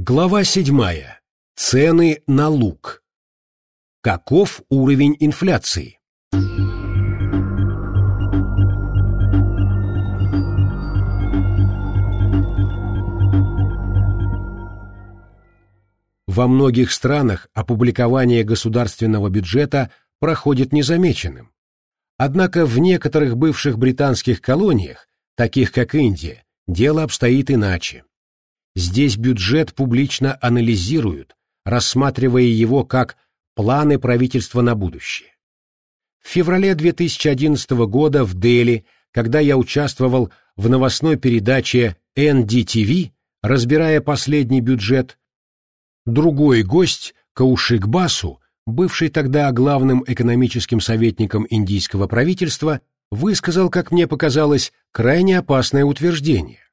Глава седьмая. Цены на лук. Каков уровень инфляции? Во многих странах опубликование государственного бюджета проходит незамеченным. Однако в некоторых бывших британских колониях, таких как Индия, дело обстоит иначе. Здесь бюджет публично анализируют, рассматривая его как планы правительства на будущее. В феврале 2011 года в Дели, когда я участвовал в новостной передаче NDTV, разбирая последний бюджет, другой гость, Каушик Басу, бывший тогда главным экономическим советником индийского правительства, высказал, как мне показалось, крайне опасное утверждение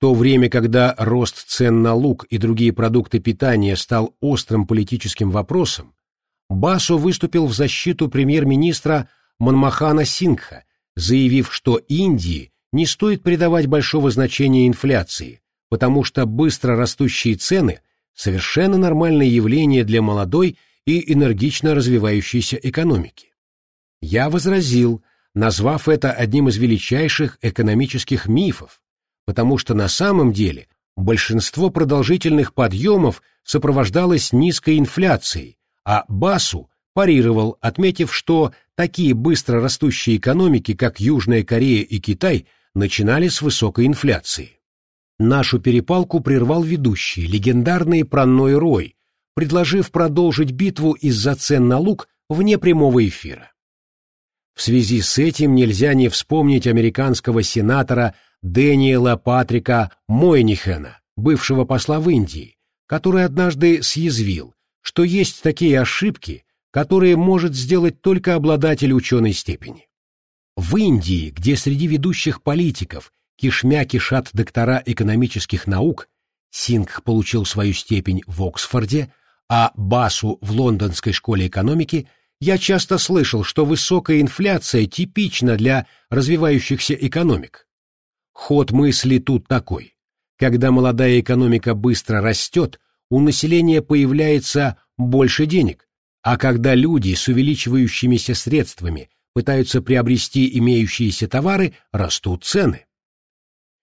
то время, когда рост цен на лук и другие продукты питания стал острым политическим вопросом, Басо выступил в защиту премьер-министра Манмахана Сингха, заявив, что Индии не стоит придавать большого значения инфляции, потому что быстро растущие цены – совершенно нормальное явление для молодой и энергично развивающейся экономики. Я возразил, назвав это одним из величайших экономических мифов, потому что на самом деле большинство продолжительных подъемов сопровождалось низкой инфляцией, а Басу парировал, отметив, что такие быстро растущие экономики, как Южная Корея и Китай, начинали с высокой инфляции. Нашу перепалку прервал ведущий, легендарный Пранной Рой, предложив продолжить битву из-за цен на лук вне прямого эфира. В связи с этим нельзя не вспомнить американского сенатора Дэниела Патрика Мойнихена, бывшего посла в Индии, который однажды съязвил, что есть такие ошибки, которые может сделать только обладатель ученой степени. В Индии, где среди ведущих политиков кишмя кишат доктора экономических наук, Сингх получил свою степень в Оксфорде, а Басу в Лондонской школе экономики, я часто слышал, что высокая инфляция типична для развивающихся экономик. Ход мысли тут такой. Когда молодая экономика быстро растет, у населения появляется больше денег, а когда люди с увеличивающимися средствами пытаются приобрести имеющиеся товары, растут цены.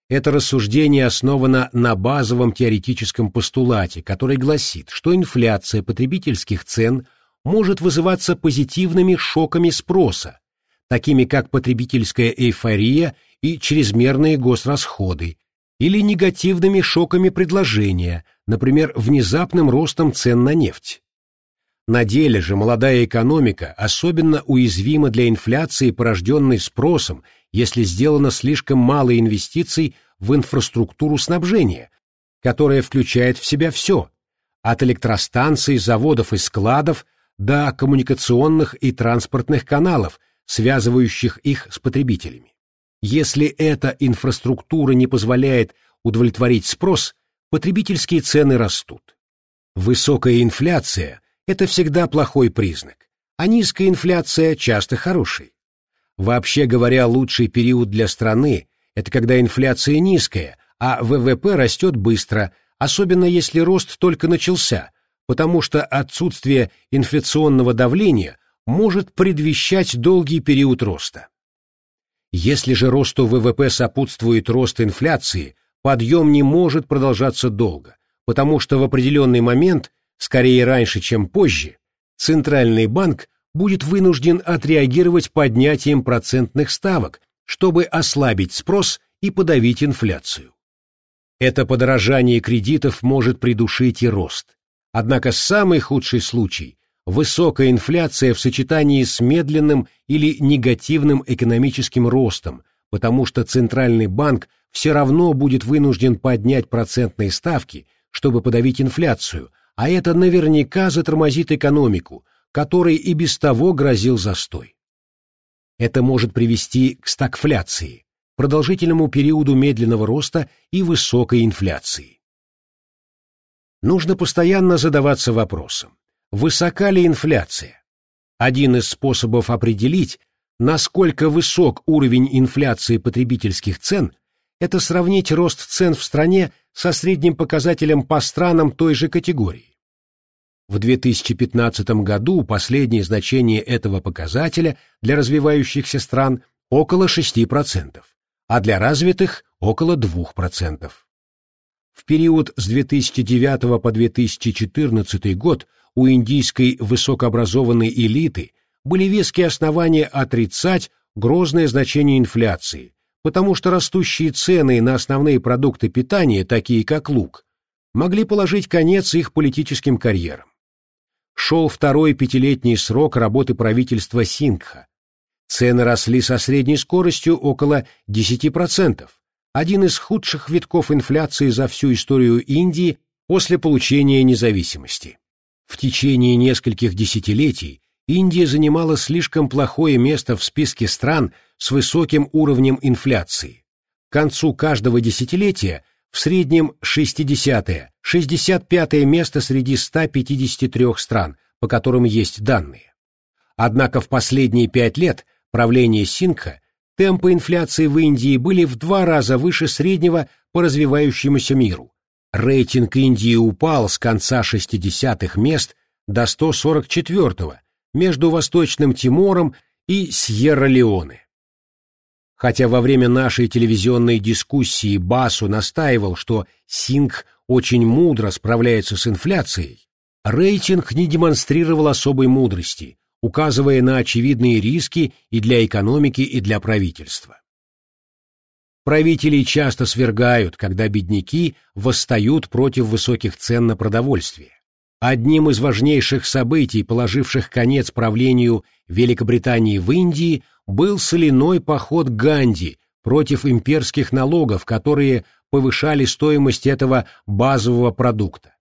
Это рассуждение основано на базовом теоретическом постулате, который гласит, что инфляция потребительских цен может вызываться позитивными шоками спроса, такими как потребительская эйфория и чрезмерные госрасходы, или негативными шоками предложения, например, внезапным ростом цен на нефть. На деле же молодая экономика особенно уязвима для инфляции, порожденной спросом, если сделано слишком мало инвестиций в инфраструктуру снабжения, которая включает в себя все, от электростанций, заводов и складов до коммуникационных и транспортных каналов, связывающих их с потребителями. Если эта инфраструктура не позволяет удовлетворить спрос, потребительские цены растут. Высокая инфляция – это всегда плохой признак, а низкая инфляция часто хороший. Вообще говоря, лучший период для страны – это когда инфляция низкая, а ВВП растет быстро, особенно если рост только начался, потому что отсутствие инфляционного давления может предвещать долгий период роста. Если же росту ВВП сопутствует рост инфляции, подъем не может продолжаться долго, потому что в определенный момент, скорее раньше, чем позже, Центральный банк будет вынужден отреагировать поднятием процентных ставок, чтобы ослабить спрос и подавить инфляцию. Это подорожание кредитов может придушить и рост. Однако самый худший случай высокая инфляция в сочетании с медленным или негативным экономическим ростом, потому что Центральный банк все равно будет вынужден поднять процентные ставки, чтобы подавить инфляцию, а это наверняка затормозит экономику, которой и без того грозил застой. Это может привести к стагфляции, продолжительному периоду медленного роста и высокой инфляции. Нужно постоянно задаваться вопросом, Высока ли инфляция? Один из способов определить, насколько высок уровень инфляции потребительских цен, это сравнить рост цен в стране со средним показателем по странам той же категории. В 2015 году последнее значение этого показателя для развивающихся стран около 6%, а для развитых – около 2%. В период с 2009 по 2014 год у индийской высокообразованной элиты были веские основания отрицать грозное значение инфляции, потому что растущие цены на основные продукты питания, такие как лук, могли положить конец их политическим карьерам. Шел второй пятилетний срок работы правительства Сингха. Цены росли со средней скоростью около 10%, один из худших витков инфляции за всю историю Индии после получения независимости. В течение нескольких десятилетий Индия занимала слишком плохое место в списке стран с высоким уровнем инфляции. К концу каждого десятилетия в среднем 60-е, 65-е место среди 153 стран, по которым есть данные. Однако в последние пять лет правления Сингха темпы инфляции в Индии были в два раза выше среднего по развивающемуся миру. Рейтинг Индии упал с конца 60-х мест до 144-го, между Восточным Тимором и Сьерра-Леоне. Хотя во время нашей телевизионной дискуссии Басу настаивал, что Сингх очень мудро справляется с инфляцией, рейтинг не демонстрировал особой мудрости, указывая на очевидные риски и для экономики, и для правительства. Правителей часто свергают, когда бедняки восстают против высоких цен на продовольствие. Одним из важнейших событий, положивших конец правлению Великобритании в Индии, был соляной поход Ганди против имперских налогов, которые повышали стоимость этого базового продукта.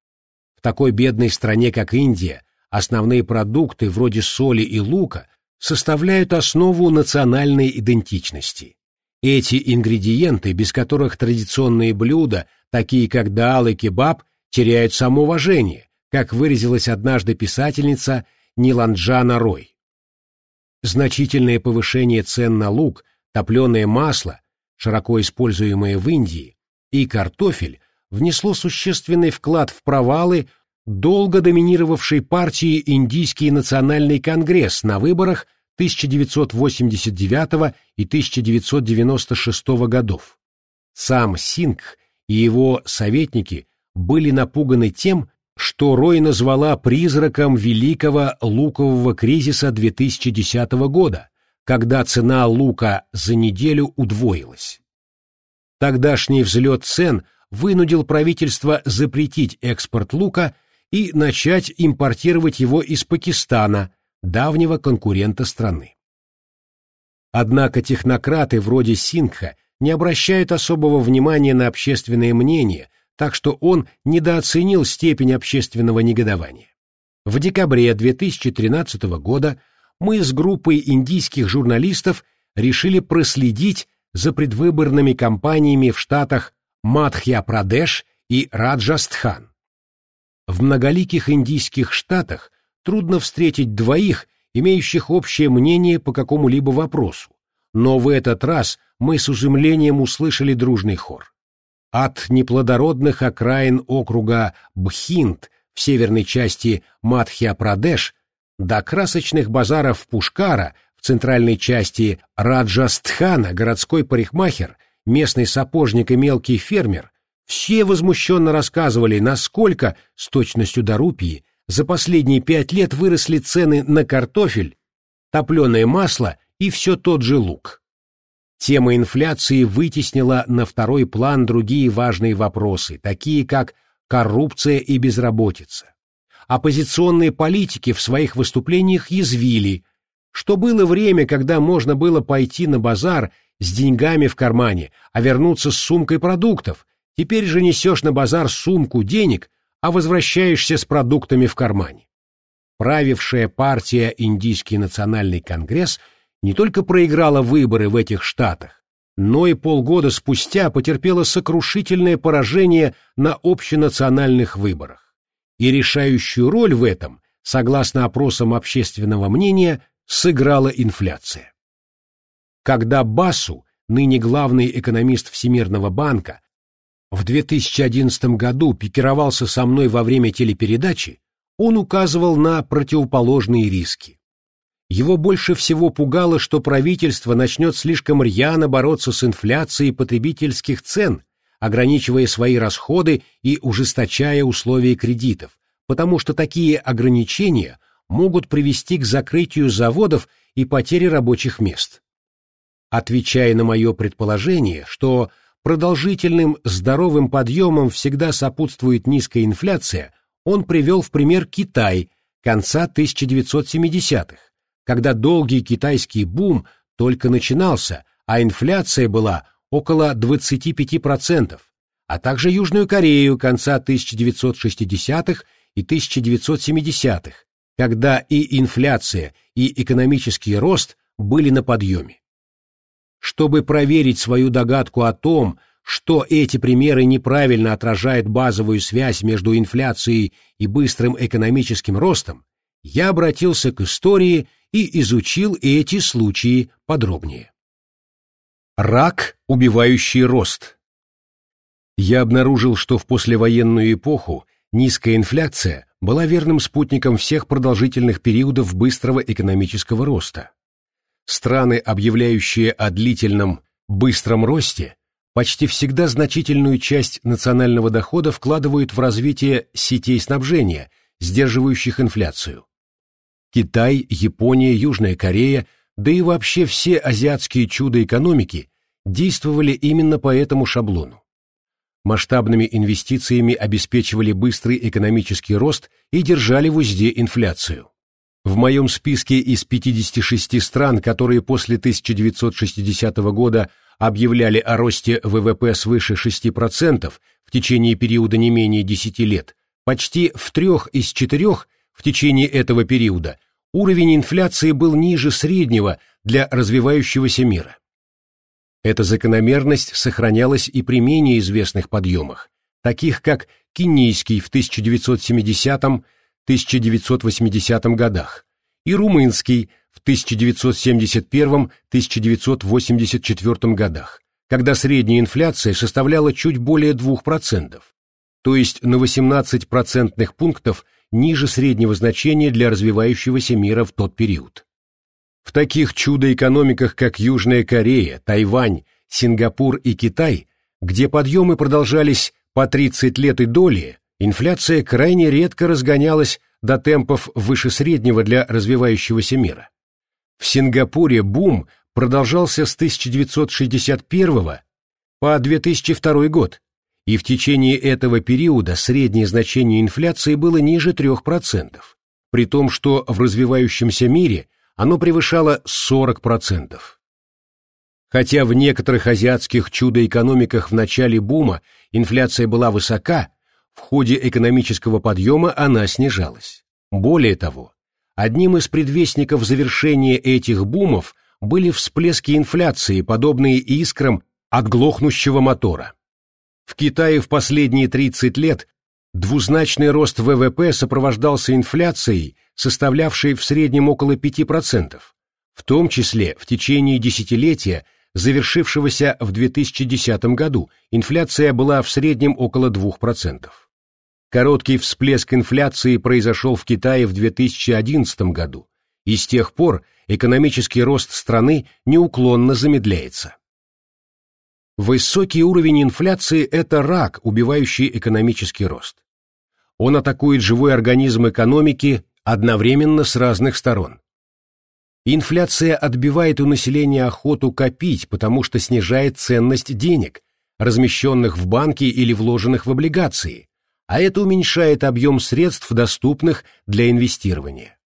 В такой бедной стране, как Индия, основные продукты вроде соли и лука составляют основу национальной идентичности. Эти ингредиенты, без которых традиционные блюда, такие как даал и кебаб, теряют самоуважение, как выразилась однажды писательница Ниланджана Рой. Значительное повышение цен на лук, топленое масло, широко используемое в Индии, и картофель внесло существенный вклад в провалы долго доминировавшей партии Индийский национальный конгресс на выборах 1989 и 1996 годов. Сам Сингх и его советники были напуганы тем, что Рой назвала призраком великого лукового кризиса 2010 года, когда цена лука за неделю удвоилась. Тогдашний взлет цен вынудил правительство запретить экспорт лука и начать импортировать его из Пакистана, давнего конкурента страны. Однако технократы вроде Сингха не обращают особого внимания на общественное мнение, так что он недооценил степень общественного негодования. В декабре 2013 года мы с группой индийских журналистов решили проследить за предвыборными кампаниями в штатах Мадхья-Прадеш и Раджастхан. В многоликих индийских штатах трудно встретить двоих, имеющих общее мнение по какому-либо вопросу, но в этот раз мы с изумлением услышали дружный хор. От неплодородных окраин округа Бхинд в северной части Мадхья-Прадеш до красочных базаров Пушкара в центральной части Раджастхана городской парикмахер, местный сапожник и мелкий фермер все возмущенно рассказывали, насколько, с точностью до рупии, за последние пять лет выросли цены на картофель, топленое масло и все тот же лук. Тема инфляции вытеснила на второй план другие важные вопросы, такие как коррупция и безработица. Оппозиционные политики в своих выступлениях язвили, что было время, когда можно было пойти на базар с деньгами в кармане, а вернуться с сумкой продуктов. Теперь же несешь на базар сумку денег, а возвращаешься с продуктами в кармане. Правившая партия Индийский национальный конгресс – не только проиграла выборы в этих штатах, но и полгода спустя потерпела сокрушительное поражение на общенациональных выборах. И решающую роль в этом, согласно опросам общественного мнения, сыграла инфляция. Когда Басу ныне главный экономист Всемирного банка, в 2011 году пикировался со мной во время телепередачи, он указывал на противоположные риски. Его больше всего пугало, что правительство начнет слишком рьяно бороться с инфляцией потребительских цен, ограничивая свои расходы и ужесточая условия кредитов, потому что такие ограничения могут привести к закрытию заводов и потере рабочих мест. Отвечая на мое предположение, что продолжительным здоровым подъемом всегда сопутствует низкая инфляция, он привел в пример Китай конца 1970-х, когда долгий китайский бум только начинался, а инфляция была около 25%, а также Южную Корею конца 1960-х и 1970-х, когда и инфляция, и экономический рост были на подъеме. Чтобы проверить свою догадку о том, что эти примеры неправильно отражают базовую связь между инфляцией и быстрым экономическим ростом, я обратился к истории и изучил эти случаи подробнее. Рак, убивающий рост. Я обнаружил, что в послевоенную эпоху низкая инфляция была верным спутником всех продолжительных периодов быстрого экономического роста. Страны, объявляющие о длительном быстром росте, почти всегда значительную часть национального дохода вкладывают в развитие сетей снабжения, сдерживающих инфляцию. Китай, Япония, Южная Корея, да и вообще все азиатские чудо-экономики действовали именно по этому шаблону. Масштабными инвестициями обеспечивали быстрый экономический рост и держали в узде инфляцию. В моем списке из 56 стран, которые после 1960 года объявляли о росте ВВП свыше 6% в течение периода не менее 10 лет, почти в трех из четырех в течение этого периода уровень инфляции был ниже среднего для развивающегося мира. Эта закономерность сохранялась и при менее известных подъемах, таких как кенийский в 1970-1980 годах и румынский в 1971-1984 годах, когда средняя инфляция составляла чуть более 2%, то есть на 18 процентных пунктов ниже среднего значения для развивающегося мира в тот период. В таких чудо-экономиках, как Южная Корея, Тайвань, Сингапур и Китай, где подъемы продолжались по 30 лет и доли, инфляция крайне редко разгонялась до темпов выше среднего для развивающегося мира. В Сингапуре бум продолжался с 1961 по 2002 год, и в течение этого периода среднее значение инфляции было ниже 3%, при том, что в развивающемся мире оно превышало 40%. Хотя в некоторых азиатских чудо-экономиках в начале бума инфляция была высока, в ходе экономического подъема она снижалась. Более того, одним из предвестников завершения этих бумов были всплески инфляции, подобные искрам от глохнущего мотора. В Китае в последние 30 лет двузначный рост ВВП сопровождался инфляцией, составлявшей в среднем около 5%, в том числе в течение десятилетия, завершившегося в 2010 году, инфляция была в среднем около 2%. Короткий всплеск инфляции произошел в Китае в 2011 году, и с тех пор экономический рост страны неуклонно замедляется. Высокий уровень инфляции – это рак, убивающий экономический рост. Он атакует живой организм экономики одновременно с разных сторон. Инфляция отбивает у населения охоту копить, потому что снижает ценность денег, размещенных в банке или вложенных в облигации, а это уменьшает объем средств, доступных для инвестирования.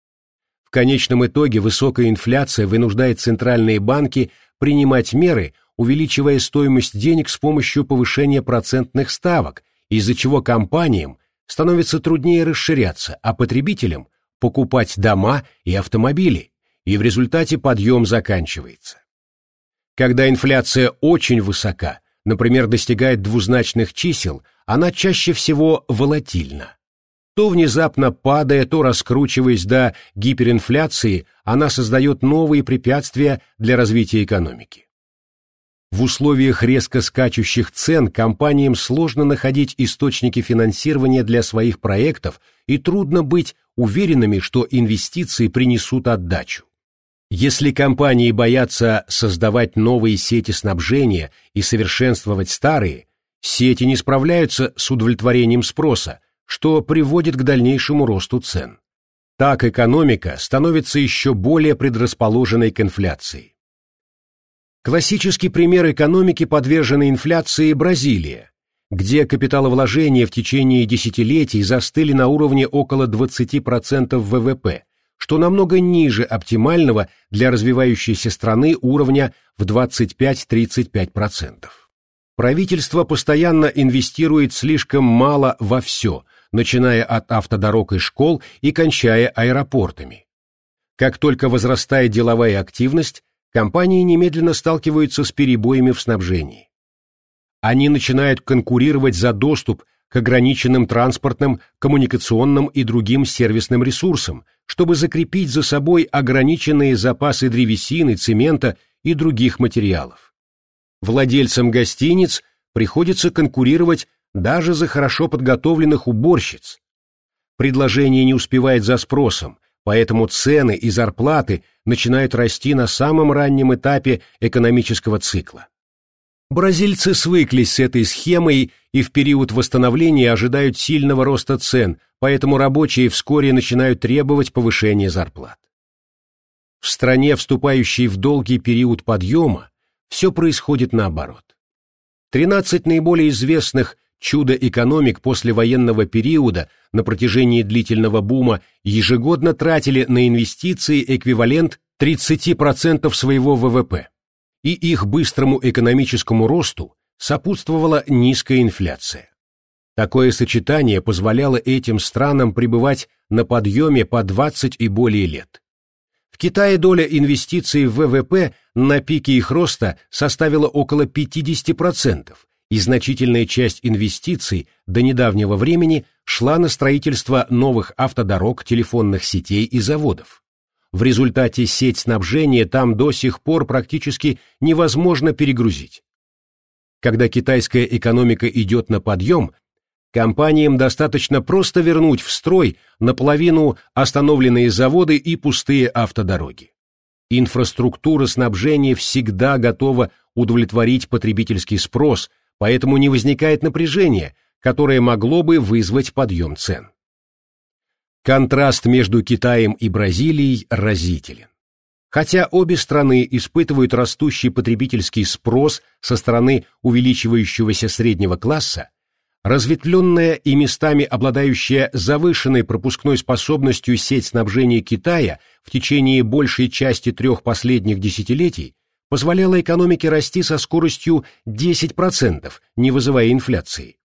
В конечном итоге высокая инфляция вынуждает центральные банки принимать меры, увеличивая стоимость денег с помощью повышения процентных ставок, из-за чего компаниям становится труднее расширяться, а потребителям покупать дома и автомобили, и в результате подъем заканчивается. Когда инфляция очень высока, например, достигает двузначных чисел, она чаще всего волатильна. То внезапно падая, то раскручиваясь до гиперинфляции, она создает новые препятствия для развития экономики. В условиях резко скачущих цен компаниям сложно находить источники финансирования для своих проектов и трудно быть уверенными, что инвестиции принесут отдачу. Если компании боятся создавать новые сети снабжения и совершенствовать старые, сети не справляются с удовлетворением спроса, что приводит к дальнейшему росту цен. Так экономика становится еще более предрасположенной к инфляции. Классический пример экономики, подверженной инфляции – Бразилия, где капиталовложения в течение десятилетий застыли на уровне около 20% ВВП, что намного ниже оптимального для развивающейся страны уровня в 25-35%. Правительство постоянно инвестирует слишком мало во все, начиная от автодорог и школ и кончая аэропортами. Как только возрастает деловая активность, компании немедленно сталкиваются с перебоями в снабжении. Они начинают конкурировать за доступ к ограниченным транспортным, коммуникационным и другим сервисным ресурсам, чтобы закрепить за собой ограниченные запасы древесины, цемента и других материалов. Владельцам гостиниц приходится конкурировать даже за хорошо подготовленных уборщиц. Предложение не успевает за спросом, поэтому цены и зарплаты начинают расти на самом раннем этапе экономического цикла. Бразильцы свыклись с этой схемой и в период восстановления ожидают сильного роста цен, поэтому рабочие вскоре начинают требовать повышения зарплат. В стране, вступающей в долгий период подъема, все происходит наоборот. 13 наиболее известных чудо-экономик послевоенного периода на протяжении длительного бума ежегодно тратили на инвестиции эквивалент 30% своего ВВП, и их быстрому экономическому росту сопутствовала низкая инфляция. Такое сочетание позволяло этим странам пребывать на подъеме по 20 и более лет. В Китае доля инвестиций в ВВП на пике их роста составила около 50%, и значительная часть инвестиций до недавнего времени шла на строительство новых автодорог, телефонных сетей и заводов. В результате сеть снабжения там до сих пор практически невозможно перегрузить. Когда китайская экономика идет на подъем, компаниям достаточно просто вернуть в строй наполовину остановленные заводы и пустые автодороги. Инфраструктура снабжения всегда готова удовлетворить потребительский спрос, поэтому не возникает напряжения, которое могло бы вызвать подъем цен. Контраст между Китаем и Бразилией разителен. Хотя обе страны испытывают растущий потребительский спрос со стороны увеличивающегося среднего класса, разветвленная и местами обладающая завышенной пропускной способностью сеть снабжения Китая в течение большей части трех последних десятилетий позволяла экономике расти со скоростью 10%, не вызывая инфляции.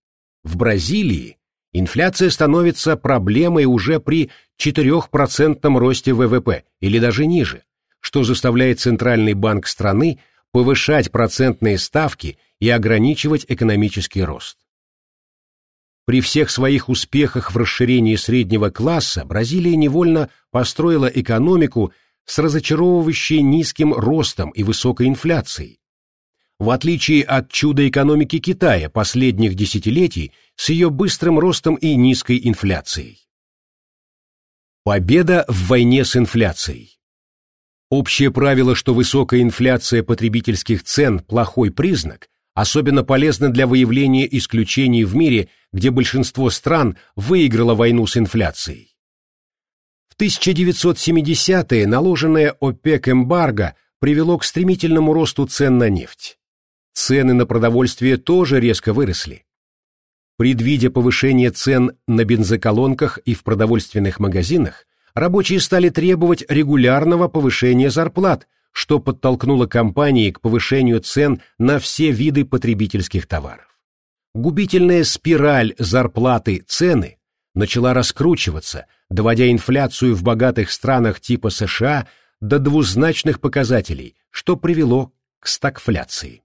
В Бразилии инфляция становится проблемой уже при 4% росте ВВП или даже ниже, что заставляет Центральный банк страны повышать процентные ставки и ограничивать экономический рост. При всех своих успехах в расширении среднего класса Бразилия невольно построила экономику с разочаровывающей низким ростом и высокой инфляцией. В отличие от чуда экономики Китая последних десятилетий с ее быстрым ростом и низкой инфляцией. Победа в войне с инфляцией. Общее правило, что высокая инфляция потребительских цен – плохой признак, особенно полезно для выявления исключений в мире, где большинство стран выиграло войну с инфляцией. В 1970-е наложенное ОПЕК эмбарго привело к стремительному росту цен на нефть. Цены на продовольствие тоже резко выросли. Предвидя повышение цен на бензоколонках и в продовольственных магазинах, рабочие стали требовать регулярного повышения зарплат, что подтолкнуло компании к повышению цен на все виды потребительских товаров. Губительная спираль зарплаты-цены начала раскручиваться, доводя инфляцию в богатых странах типа США до двузначных показателей, что привело к стагфляции.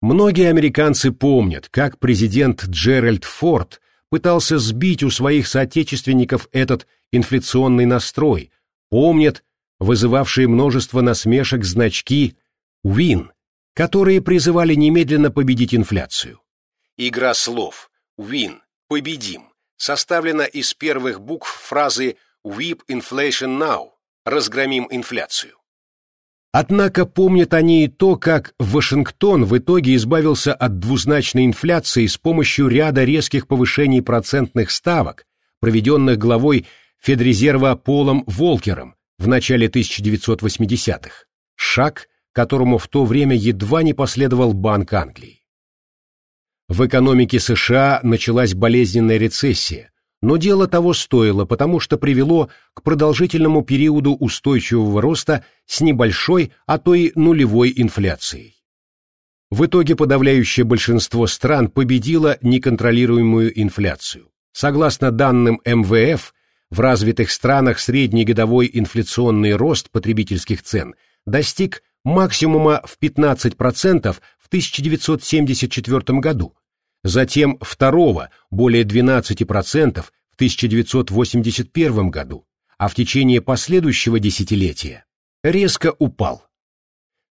Многие американцы помнят, как президент Джеральд Форд пытался сбить у своих соотечественников этот инфляционный настрой, помнят вызывавшие множество насмешек значки «Win», которые призывали немедленно победить инфляцию. Игра слов «win» – «победим» составлена из первых букв фразы «whip inflation now» – «разгромим инфляцию». Однако помнят они и то, как Вашингтон в итоге избавился от двузначной инфляции с помощью ряда резких повышений процентных ставок, проведенных главой Федрезерва Полом Волкером в начале 1980-х. Шаг, которому в то время едва не последовал Банк Англии. В экономике США началась болезненная рецессия, но дело того стоило, потому что привело к продолжительному периоду устойчивого роста с небольшой, а то и нулевой инфляцией. В итоге подавляющее большинство стран победило неконтролируемую инфляцию. Согласно данным МВФ, в развитых странах средний годовой инфляционный рост потребительских цен достиг максимума в 15% в 1974 году, затем второго, более 12% в 1981 году, а в течение последующего десятилетия резко упал.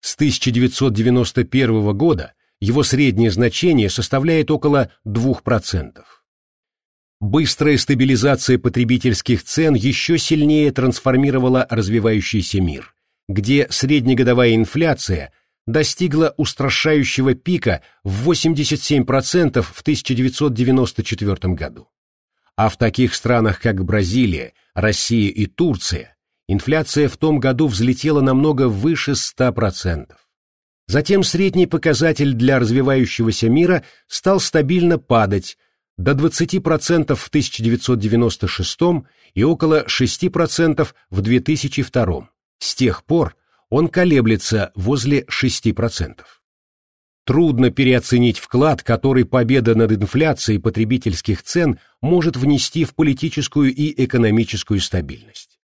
С 1991 года его среднее значение составляет около 2%. Быстрая стабилизация потребительских цен еще сильнее трансформировала развивающийся мир, где среднегодовая инфляция достигла устрашающего пика в 87% в 1994 году. А в таких странах, как Бразилия, Россия и Турция, инфляция в том году взлетела намного выше 100%. Затем средний показатель для развивающегося мира стал стабильно падать до 20% в 1996 и около 6% в 2002. С тех пор он колеблется возле 6%. Трудно переоценить вклад, который победа над инфляцией потребительских цен может внести в политическую и экономическую стабильность.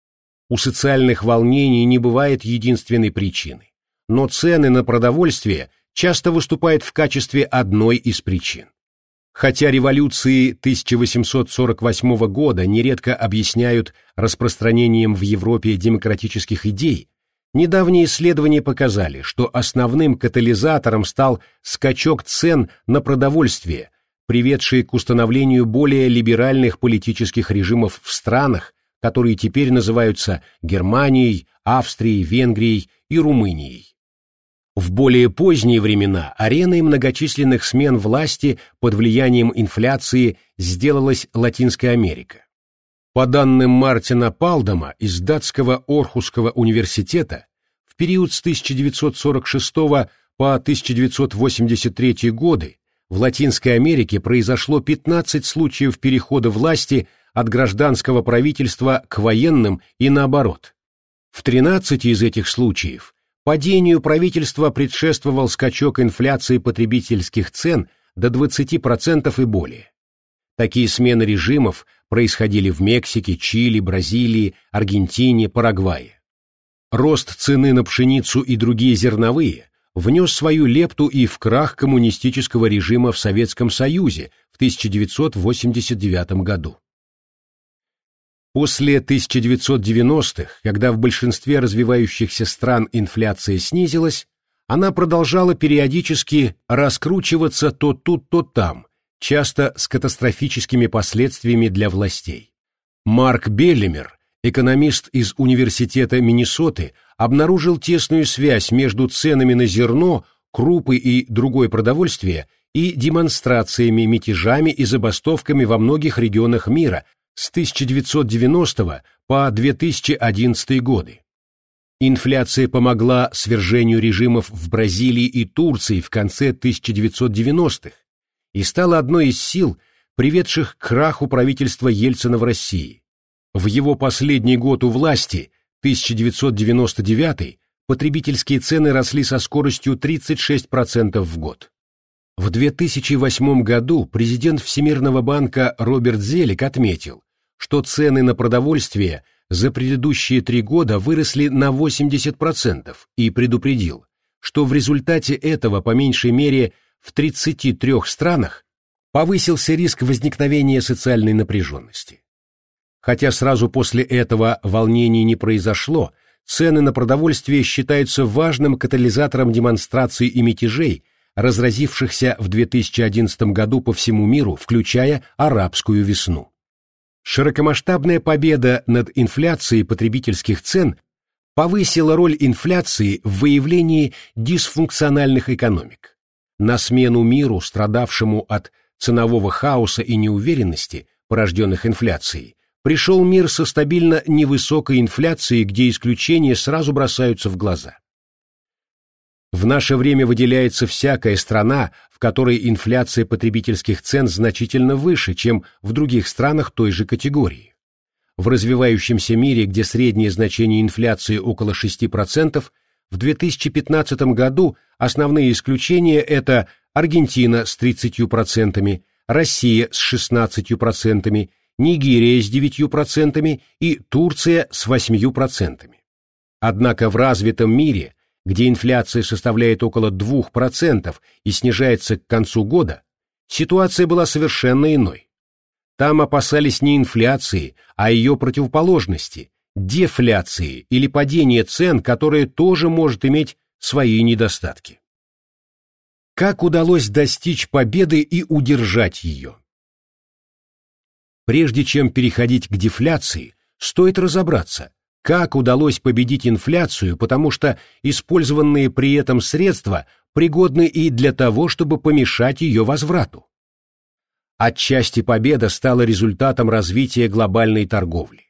У социальных волнений не бывает единственной причины, но цены на продовольствие часто выступают в качестве одной из причин. Хотя революции 1848 года нередко объясняют распространением в Европе демократических идей, Недавние исследования показали, что основным катализатором стал скачок цен на продовольствие, приведший к установлению более либеральных политических режимов в странах, которые теперь называются Германией, Австрией, Венгрией и Румынией. В более поздние времена ареной многочисленных смен власти под влиянием инфляции сделалась Латинская Америка. По данным Мартина Палдома из датского Орхусского университета, в период с 1946 по 1983 годы в Латинской Америке произошло 15 случаев перехода власти от гражданского правительства к военным и наоборот. В 13 из этих случаев падению правительства предшествовал скачок инфляции потребительских цен до 20% и более. Такие смены режимов происходили в Мексике, Чили, Бразилии, Аргентине, Парагвае. Рост цены на пшеницу и другие зерновые внес свою лепту и в крах коммунистического режима в Советском Союзе в 1989 году. После 1990-х, когда в большинстве развивающихся стран инфляция снизилась, она продолжала периодически раскручиваться то тут, то там, часто с катастрофическими последствиями для властей. Марк Беллимер, экономист из Университета Миннесоты, обнаружил тесную связь между ценами на зерно, крупы и другое продовольствие и демонстрациями, мятежами и забастовками во многих регионах мира с 1990 по 2011 годы. Инфляция помогла свержению режимов в Бразилии и Турции в конце 1990-х, и стала одной из сил, приведших к краху правительства Ельцина в России. В его последний год у власти, 1999 потребительские цены росли со скоростью 36% в год. В 2008 году президент Всемирного банка Роберт Зелик отметил, что цены на продовольствие за предыдущие три года выросли на 80% и предупредил, что в результате этого по меньшей мере – в 33 странах повысился риск возникновения социальной напряженности. Хотя сразу после этого волнений не произошло, цены на продовольствие считаются важным катализатором демонстраций и мятежей, разразившихся в 2011 году по всему миру, включая арабскую весну. Широкомасштабная победа над инфляцией потребительских цен повысила роль инфляции в выявлении дисфункциональных экономик. На смену миру, страдавшему от ценового хаоса и неуверенности, порожденных инфляцией, пришел мир со стабильно невысокой инфляцией, где исключения сразу бросаются в глаза. В наше время выделяется всякая страна, в которой инфляция потребительских цен значительно выше, чем в других странах той же категории. В развивающемся мире, где среднее значение инфляции около 6%, в 2015 году основные исключения это Аргентина с 30%, Россия с 16%, Нигерия с 9% и Турция с 8%. Однако в развитом мире где инфляция составляет около 2% и снижается к концу года, ситуация была совершенно иной. Там опасались не инфляции, а ее противоположности – дефляции или падения цен, которое тоже может иметь свои недостатки. Как удалось достичь победы и удержать ее? Прежде чем переходить к дефляции, стоит разобраться, как удалось победить инфляцию, потому что использованные при этом средства пригодны и для того, чтобы помешать ее возврату. Отчасти победа стала результатом развития глобальной торговли.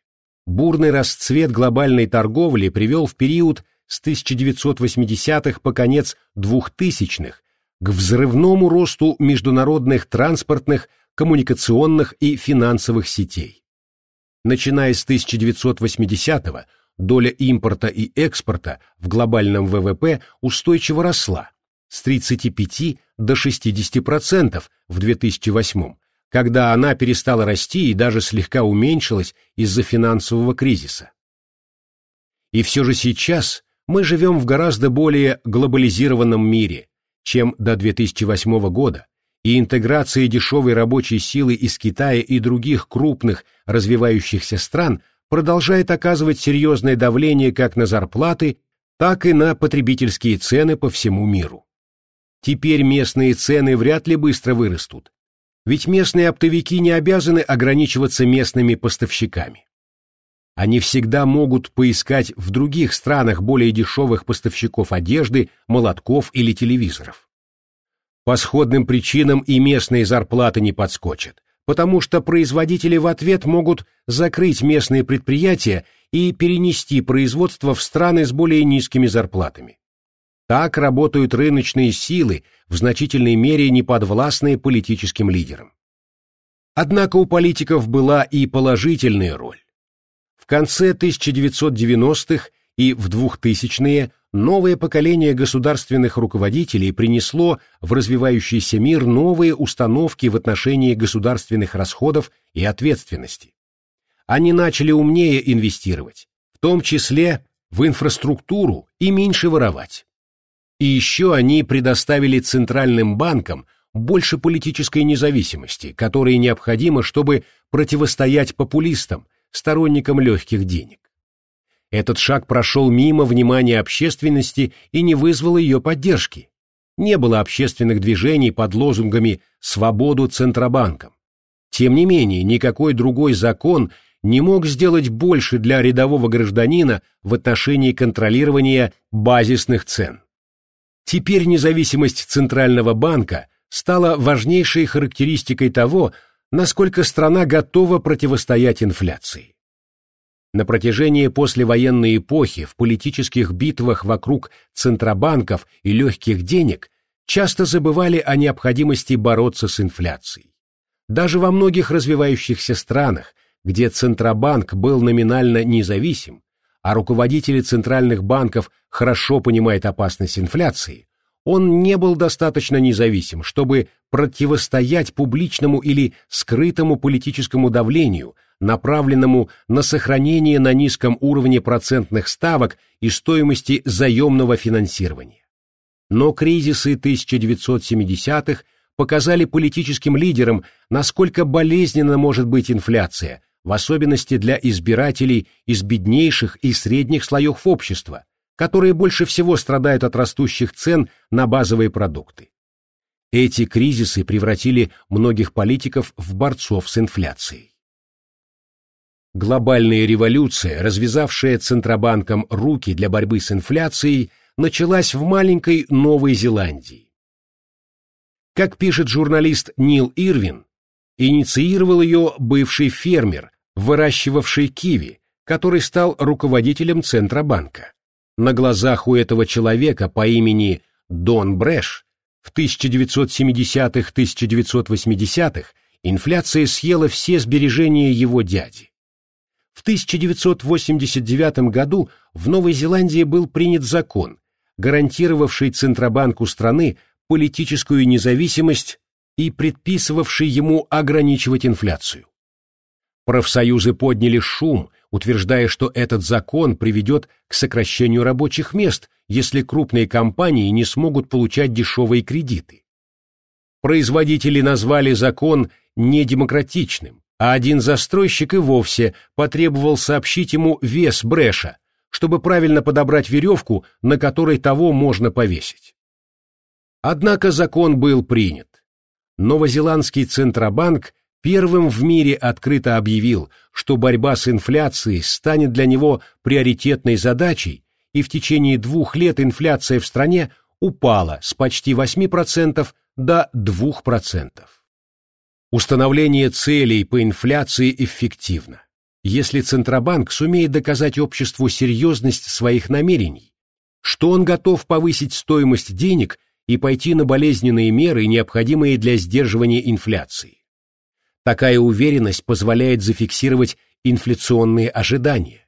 Бурный расцвет глобальной торговли привел в период с 1980-х по конец 2000-х к взрывному росту международных транспортных, коммуникационных и финансовых сетей. Начиная с 1980-го, доля импорта и экспорта в глобальном ВВП устойчиво росла с 35 до 60% в 2008 когда она перестала расти и даже слегка уменьшилась из-за финансового кризиса. И все же сейчас мы живем в гораздо более глобализированном мире, чем до 2008 года, и интеграция дешевой рабочей силы из Китая и других крупных развивающихся стран продолжает оказывать серьезное давление как на зарплаты, так и на потребительские цены по всему миру. Теперь местные цены вряд ли быстро вырастут, ведь местные оптовики не обязаны ограничиваться местными поставщиками. Они всегда могут поискать в других странах более дешевых поставщиков одежды, молотков или телевизоров. По сходным причинам и местные зарплаты не подскочат, потому что производители в ответ могут закрыть местные предприятия и перенести производство в страны с более низкими зарплатами. Так работают рыночные силы, в значительной мере не подвластные политическим лидерам. Однако у политиков была и положительная роль. В конце 1990-х и в 2000-е новое поколение государственных руководителей принесло в развивающийся мир новые установки в отношении государственных расходов и ответственности. Они начали умнее инвестировать, в том числе в инфраструктуру и меньше воровать. И еще они предоставили центральным банкам больше политической независимости, которая необходима, чтобы противостоять популистам, сторонникам легких денег. Этот шаг прошел мимо внимания общественности и не вызвал ее поддержки. Не было общественных движений под лозунгами «свободу Центробанкам». Тем не менее, никакой другой закон не мог сделать больше для рядового гражданина в отношении контролирования базисных цен. Теперь независимость Центрального банка стала важнейшей характеристикой того, насколько страна готова противостоять инфляции. На протяжении послевоенной эпохи в политических битвах вокруг центробанков и легких денег часто забывали о необходимости бороться с инфляцией. Даже во многих развивающихся странах, где Центробанк был номинально независим, а руководители центральных банков хорошо понимают опасность инфляции, он не был достаточно независим, чтобы противостоять публичному или скрытому политическому давлению, направленному на сохранение на низком уровне процентных ставок и стоимости заемного финансирования. Но кризисы 1970-х показали политическим лидерам, насколько болезненно может быть инфляция, в особенности для избирателей из беднейших и средних слоев общества, которые больше всего страдают от растущих цен на базовые продукты. Эти кризисы превратили многих политиков в борцов с инфляцией. Глобальная революция, развязавшая Центробанком руки для борьбы с инфляцией, началась в маленькой Новой Зеландии. Как пишет журналист Нил Ирвин, инициировал ее бывший фермер, выращивавший киви, который стал руководителем Центробанка. На глазах у этого человека по имени Дон Брэш в 1970-1980-х инфляция съела все сбережения его дяди. В 1989 году в Новой Зеландии был принят закон, гарантировавший Центробанку страны политическую независимость и предписывавший ему ограничивать инфляцию. Профсоюзы подняли шум, утверждая, что этот закон приведет к сокращению рабочих мест, если крупные компании не смогут получать дешевые кредиты. Производители назвали закон недемократичным, а один застройщик и вовсе потребовал сообщить ему вес бреша, чтобы правильно подобрать веревку, на которой того можно повесить. Однако закон был принят. Новозеландский Центробанк первым в мире открыто объявил, что борьба с инфляцией станет для него приоритетной задачей, и в течение двух лет инфляция в стране упала с почти 8% до 2%. Установление целей по инфляции эффективно. Если Центробанк сумеет доказать обществу серьезность своих намерений, что он готов повысить стоимость денег и пойти на болезненные меры, необходимые для сдерживания инфляции. Такая уверенность позволяет зафиксировать инфляционные ожидания.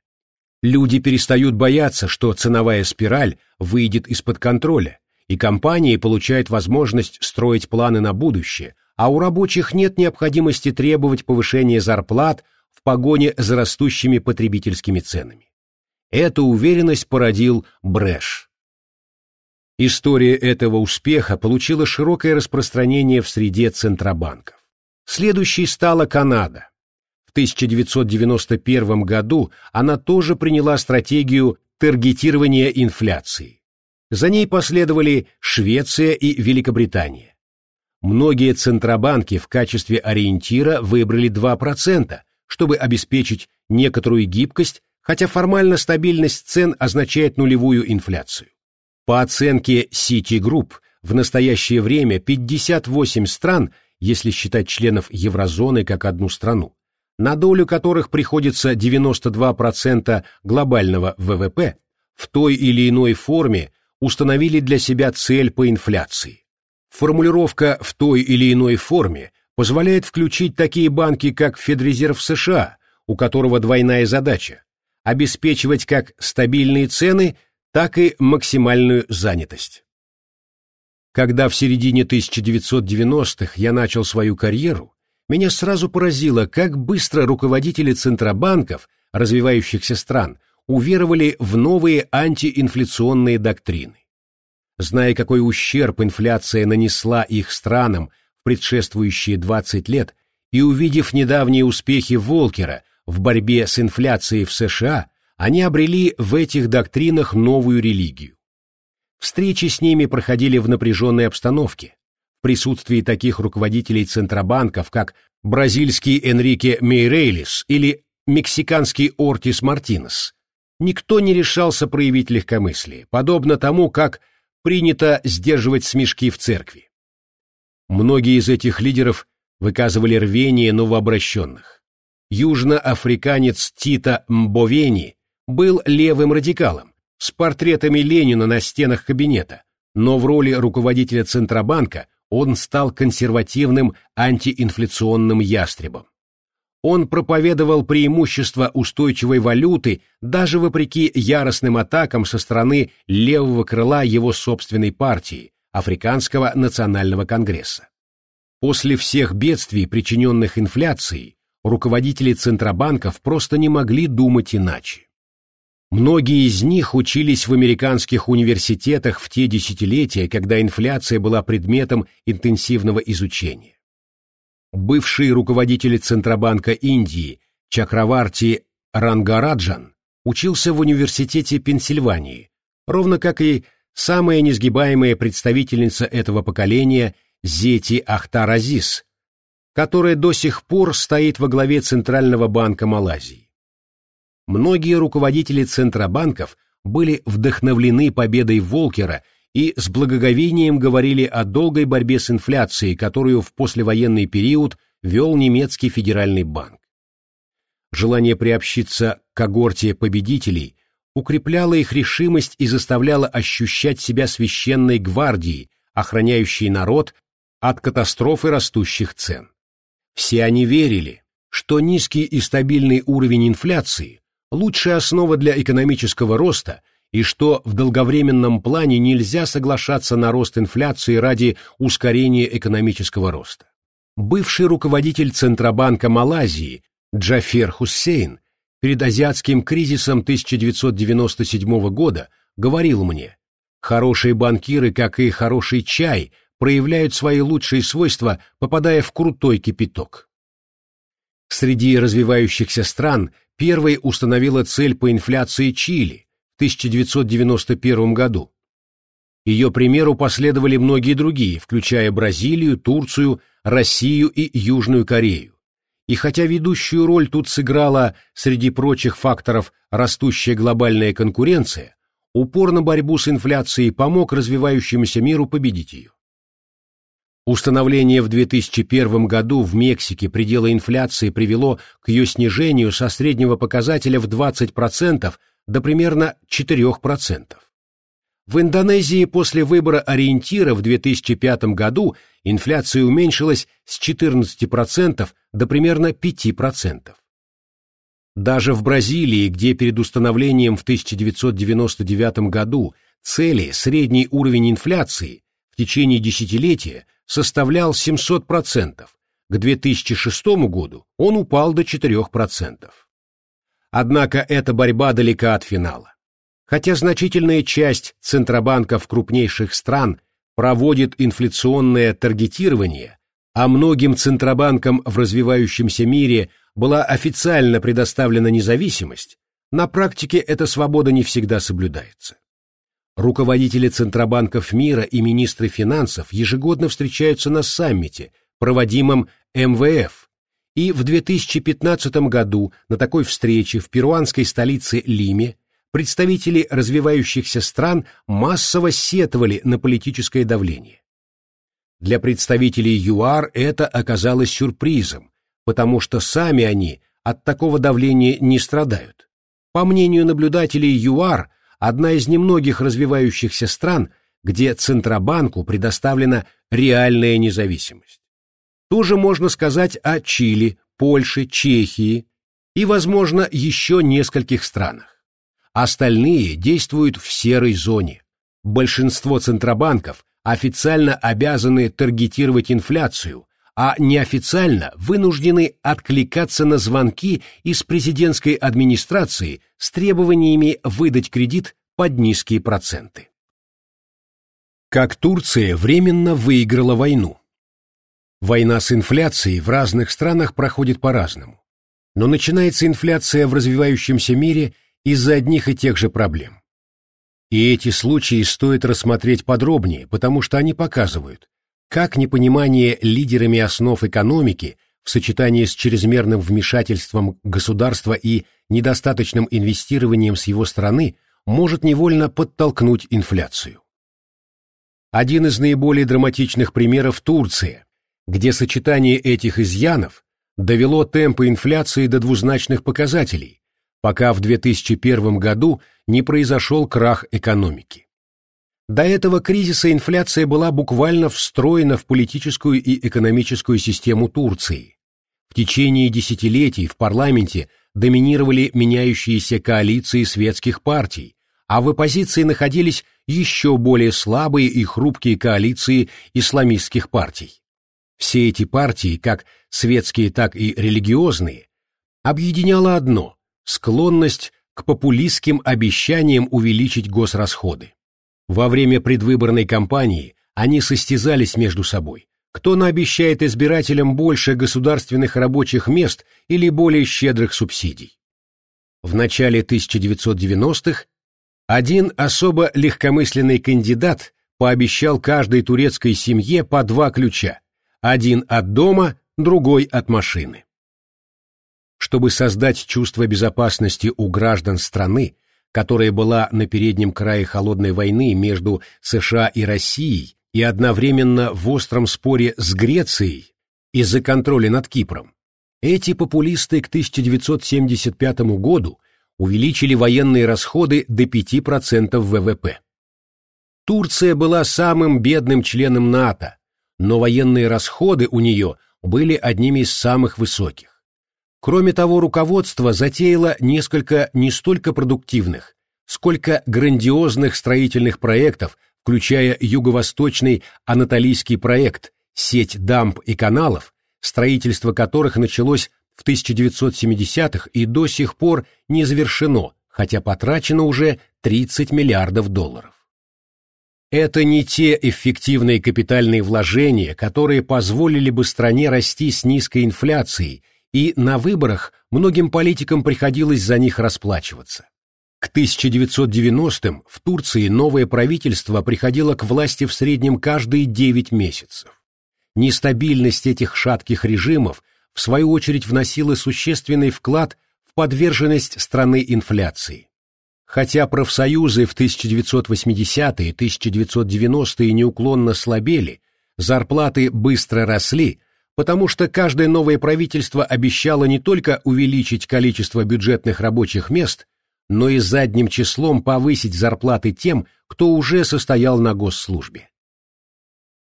Люди перестают бояться, что ценовая спираль выйдет из-под контроля, и компании получают возможность строить планы на будущее, а у рабочих нет необходимости требовать повышения зарплат в погоне за растущими потребительскими ценами. Эту уверенность породил Брэш. История этого успеха получила широкое распространение в среде центробанков. Следующей стала Канада. В 1991 году она тоже приняла стратегию таргетирования инфляции. За ней последовали Швеция и Великобритания. Многие центробанки в качестве ориентира выбрали 2%, чтобы обеспечить некоторую гибкость, хотя формально стабильность цен означает нулевую инфляцию. По оценке Citigroup, в настоящее время 58 стран, если считать членов еврозоны как одну страну, на долю которых приходится 92% глобального ВВП, в той или иной форме установили для себя цель по инфляции. Формулировка «в той или иной форме» позволяет включить такие банки, как Федрезерв США, у которого двойная задача – обеспечивать как стабильные цены, так и максимальную занятость. Когда в середине 1990-х я начал свою карьеру, меня сразу поразило, как быстро руководители центробанков развивающихся стран уверовали в новые антиинфляционные доктрины. Зная, какой ущерб инфляция нанесла их странам в предшествующие 20 лет, и увидев недавние успехи Волкера в борьбе с инфляцией в США, они обрели в этих доктринах новую религию. Встречи с ними проходили в напряженной обстановке, в присутствии таких руководителей центробанков, как бразильский Энрике Мейрейлис или мексиканский Ортис Мартинес. Никто не решался проявить легкомыслие, подобно тому, как принято сдерживать смешки в церкви. Многие из этих лидеров выказывали рвение новообращенных. Южноафриканец Тита Мбовени был левым радикалом, с портретами Ленина на стенах кабинета, но в роли руководителя Центробанка он стал консервативным антиинфляционным ястребом. Он проповедовал преимущество устойчивой валюты даже вопреки яростным атакам со стороны левого крыла его собственной партии, Африканского национального конгресса. После всех бедствий, причиненных инфляцией, руководители центробанков просто не могли думать иначе. Многие из них учились в американских университетах в те десятилетия, когда инфляция была предметом интенсивного изучения. Бывшие руководители Центробанка Индии Чакраварти Рангараджан учился в университете Пенсильвании, ровно как и самая несгибаемая представительница этого поколения Зети Ахтар Азиз, которая до сих пор стоит во главе Центрального банка Малайзии. Многие руководители центробанков были вдохновлены победой Волкера и с благоговением говорили о долгой борьбе с инфляцией, которую в послевоенный период вел немецкий федеральный банк. Желание приобщиться к когорте победителей укрепляло их решимость и заставляло ощущать себя священной гвардией, охраняющей народ от катастрофы растущих цен. Все они верили, что низкий и стабильный уровень инфляции – лучшая основа для экономического роста и что в долговременном плане нельзя соглашаться на рост инфляции ради ускорения экономического роста. Бывший руководитель Центробанка Малайзии Джафер Хуссейн перед азиатским кризисом 1997 года говорил мне, «Хорошие банкиры, как и хороший чай, проявляют свои лучшие свойства, попадая в крутой кипяток». Среди развивающихся стран первой установила цель по инфляции Чили в 1991 году. Ее примеру последовали многие другие, включая Бразилию, Турцию, Россию и Южную Корею. И хотя ведущую роль тут сыграла, среди прочих факторов, растущая глобальная конкуренция, упор на борьбу с инфляцией помог развивающемуся миру победить ее. Установление в 2001 году в Мексике предела инфляции привело к ее снижению со среднего показателя в 20% до примерно 4%. В Индонезии после выбора ориентира в 2005 году инфляция уменьшилась с 14% до примерно 5%. Даже в Бразилии, где перед установлением в 1999 году цели средний уровень инфляции в течение десятилетия составлял 700%, к 2006 году он упал до 4%. Однако эта борьба далека от финала. Хотя значительная часть центробанков крупнейших стран проводит инфляционное таргетирование, а многим центробанкам в развивающемся мире была официально предоставлена независимость, на практике эта свобода не всегда соблюдается. Руководители центробанков мира и министры финансов ежегодно встречаются на саммите, проводимом МВФ, и в 2015 году на такой встрече в перуанской столице Лиме представители развивающихся стран массово сетовали на политическое давление. Для представителей ЮАР это оказалось сюрпризом, потому что сами они от такого давления не страдают. По мнению наблюдателей ЮАР, одна из немногих развивающихся стран, где Центробанку предоставлена реальная независимость. Тоже можно сказать о Чили, Польше, Чехии и, возможно, еще нескольких странах. Остальные действуют в серой зоне. Большинство центробанков официально обязаны таргетировать инфляцию, а неофициально вынуждены откликаться на звонки из президентской администрации с требованиями выдать кредит под низкие проценты. Как Турция временно выиграла войну? Война с инфляцией в разных странах проходит по-разному. Но начинается инфляция в развивающемся мире из-за одних и тех же проблем. И эти случаи стоит рассмотреть подробнее, потому что они показывают, как непонимание лидерами основ экономики в сочетании с чрезмерным вмешательством государства и недостаточным инвестированием с его стороны может невольно подтолкнуть инфляцию. Один из наиболее драматичных примеров – Турция, где сочетание этих изъянов довело темпы инфляции до двузначных показателей, пока в 2001 году не произошел крах экономики. До этого кризиса инфляция была буквально встроена в политическую и экономическую систему Турции. В течение десятилетий в парламенте доминировали меняющиеся коалиции светских партий, а в оппозиции находились еще более слабые и хрупкие коалиции исламистских партий. Все эти партии, как светские, так и религиозные, объединяло одно склонность к популистским обещаниям увеличить госрасходы. Во время предвыборной кампании они состязались между собой, кто наобещает избирателям больше государственных рабочих мест или более щедрых субсидий. В начале 1990-х один особо легкомысленный кандидат пообещал каждой турецкой семье по два ключа, один от дома, другой от машины. Чтобы создать чувство безопасности у граждан страны, которая была на переднем крае холодной войны между США и Россией и одновременно в остром споре с Грецией из-за контроля над Кипром, эти популисты к 1975 году увеличили военные расходы до 5% ВВП. Турция была самым бедным членом НАТО, но военные расходы у нее были одними из самых высоких. Кроме того, руководство затеяло несколько не столько продуктивных, сколько грандиозных строительных проектов, включая юго-восточный анатолийский проект, сеть дамб и каналов, строительство которых началось в 1970-х и до сих пор не завершено, хотя потрачено уже 30 миллиардов долларов. Это не те эффективные капитальные вложения, которые позволили бы стране расти с низкой инфляцией, и на выборах многим политикам приходилось за них расплачиваться. К 1990-м в Турции новое правительство приходило к власти в среднем каждые 9 месяцев. Нестабильность этих шатких режимов в свою очередь вносила существенный вклад в подверженность страны инфляции. Хотя профсоюзы в 1980-е и 1990-е неуклонно слабели, зарплаты быстро росли, потому что каждое новое правительство обещало не только увеличить количество бюджетных рабочих мест, но и задним числом повысить зарплаты тем, кто уже состоял на госслужбе.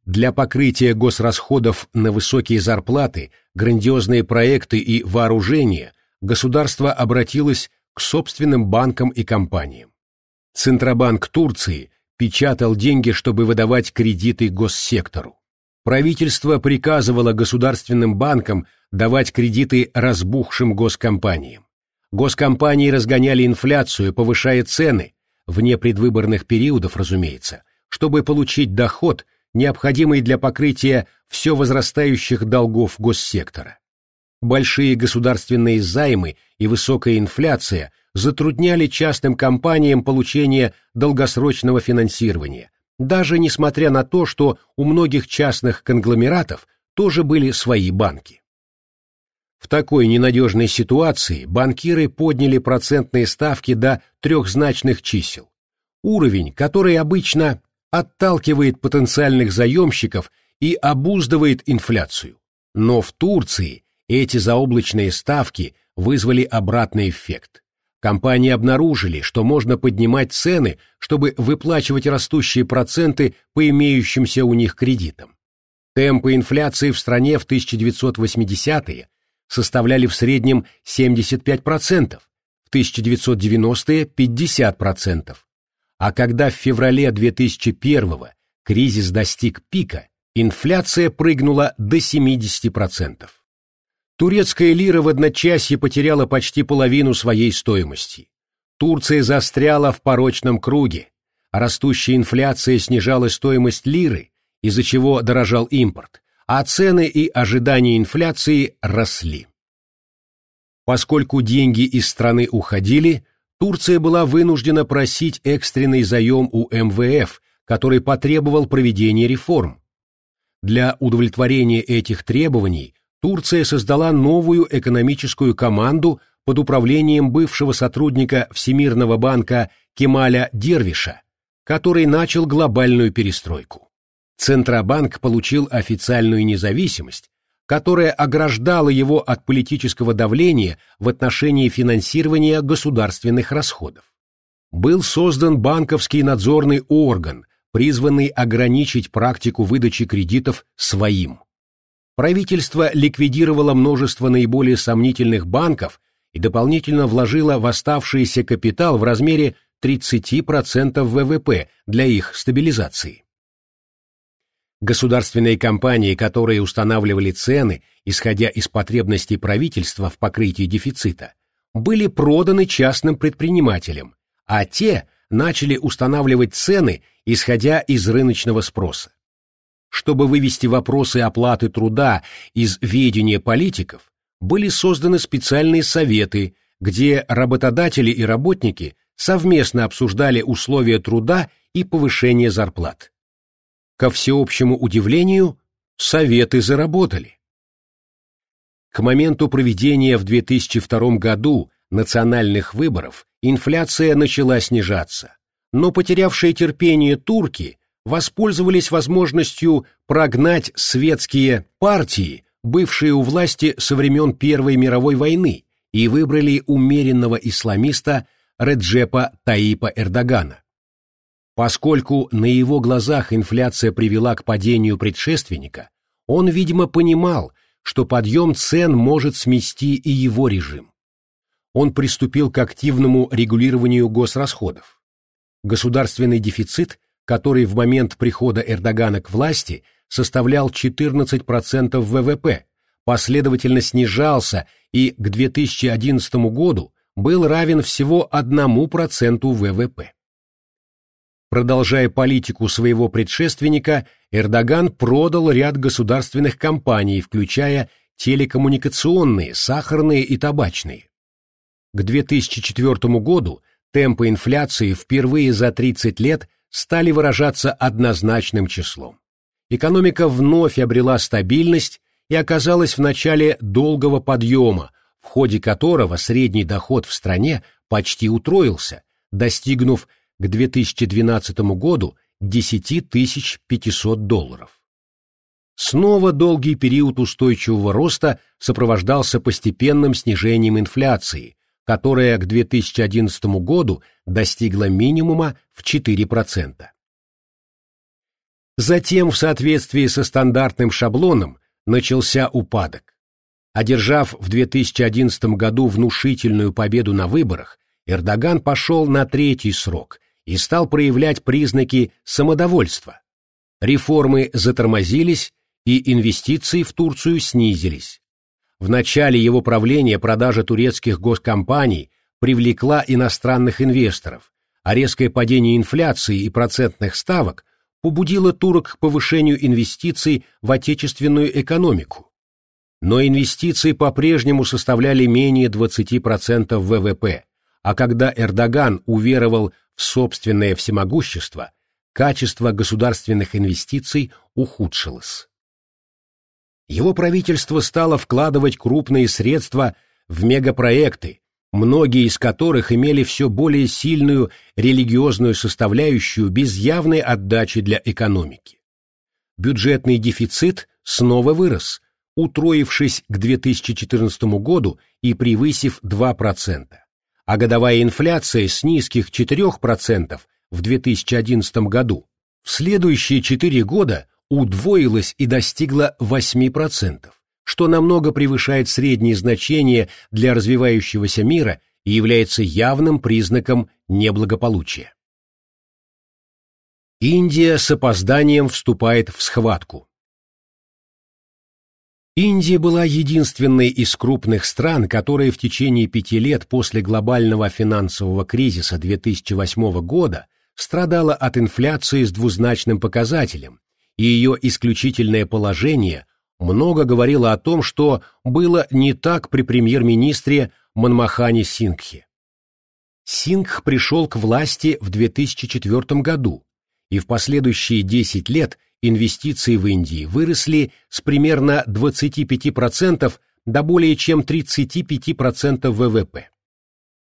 Для покрытия госрасходов на высокие зарплаты, грандиозные проекты и вооружения государство обратилось к собственным банкам и компаниям. Центробанк Турции печатал деньги, чтобы выдавать кредиты госсектору. Правительство приказывало государственным банкам давать кредиты разбухшим госкомпаниям. Госкомпании разгоняли инфляцию, повышая цены, вне предвыборных периодов, разумеется, чтобы получить доход, необходимый для покрытия все возрастающих долгов госсектора. Большие государственные займы и высокая инфляция затрудняли частным компаниям получение долгосрочного финансирования, даже несмотря на то, что у многих частных конгломератов тоже были свои банки. В такой ненадежной ситуации банкиры подняли процентные ставки до трехзначных чисел. Уровень, который обычно отталкивает потенциальных заемщиков и обуздывает инфляцию. Но в Турции эти заоблачные ставки вызвали обратный эффект. Компании обнаружили, что можно поднимать цены, чтобы выплачивать растущие проценты по имеющимся у них кредитам. Темпы инфляции в стране в 1980-е составляли в среднем 75%, в 1990-е 50%. А когда в феврале 2001 кризис достиг пика, инфляция прыгнула до 70%. Турецкая лира в одночасье потеряла почти половину своей стоимости. Турция застряла в порочном круге, а растущая инфляция снижала стоимость лиры, из-за чего дорожал импорт, а цены и ожидания инфляции росли. Поскольку деньги из страны уходили, Турция была вынуждена просить экстренный заем у МВФ, который потребовал проведения реформ. Для удовлетворения этих требований Турция создала новую экономическую команду под управлением бывшего сотрудника Всемирного банка Кемаля Дервиша, который начал глобальную перестройку. Центробанк получил официальную независимость, которая ограждала его от политического давления в отношении финансирования государственных расходов. Был создан банковский надзорный орган, призванный ограничить практику выдачи кредитов своим правительство ликвидировало множество наиболее сомнительных банков и дополнительно вложило в оставшийся капитал в размере 30% ВВП для их стабилизации. Государственные компании, которые устанавливали цены, исходя из потребностей правительства в покрытии дефицита, были проданы частным предпринимателям, а те начали устанавливать цены, исходя из рыночного спроса. Чтобы вывести вопросы оплаты труда из ведения политиков, были созданы специальные советы, где работодатели и работники совместно обсуждали условия труда и повышение зарплат. Ко всеобщему удивлению, советы заработали. К моменту проведения в 2002 году национальных выборов инфляция начала снижаться, но потерявшие терпение турки воспользовались возможностью прогнать светские партии, бывшие у власти со времен Первой мировой войны, и выбрали умеренного исламиста Реджепа Таипа Эрдогана. Поскольку на его глазах инфляция привела к падению предшественника, он, видимо, понимал, что подъем цен может смести и его режим. Он приступил к активному регулированию госрасходов. Государственный дефицит, который в момент прихода Эрдогана к власти составлял 14% ВВП, последовательно снижался и к 2011 году был равен всего 1% ВВП. Продолжая политику своего предшественника, Эрдоган продал ряд государственных компаний, включая телекоммуникационные, сахарные и табачные. К 2004 году темпы инфляции впервые за 30 лет стали выражаться однозначным числом. Экономика вновь обрела стабильность и оказалась в начале долгого подъема, в ходе которого средний доход в стране почти утроился, достигнув к 2012 году 10 500 долларов. Снова долгий период устойчивого роста сопровождался постепенным снижением инфляции, которая к 2011 году достигла минимума в 4%. Затем, в соответствии со стандартным шаблоном, начался упадок. Одержав в 2011 году внушительную победу на выборах, Эрдоган пошел на третий срок и стал проявлять признаки самодовольства. Реформы затормозились, и инвестиции в Турцию снизились. В начале его правления продажа турецких госкомпаний привлекла иностранных инвесторов, а резкое падение инфляции и процентных ставок побудило турок к повышению инвестиций в отечественную экономику. Но инвестиции по-прежнему составляли менее 20% ВВП, а когда Эрдоган уверовал собственное всемогущество, качество государственных инвестиций ухудшилось. Его правительство стало вкладывать крупные средства в мегапроекты, многие из которых имели все более сильную религиозную составляющую без явной отдачи для экономики. Бюджетный дефицит снова вырос, утроившись к 2014 году и превысив 2% а годовая инфляция с низких 4% в 2011 году в следующие 4 года удвоилась и достигла 8%, что намного превышает средние значения для развивающегося мира и является явным признаком неблагополучия. Индия с опозданием вступает в схватку. Индия была единственной из крупных стран, которая в течение пяти лет после глобального финансового кризиса 2008 года страдала от инфляции с двузначным показателем, и ее исключительное положение много говорило о том, что было не так при премьер-министре Манмахане Сингхе. Сингх пришел к власти в 2004 году, и в последующие 10 лет – инвестиции в Индии выросли с примерно 25% до более чем 35% ВВП.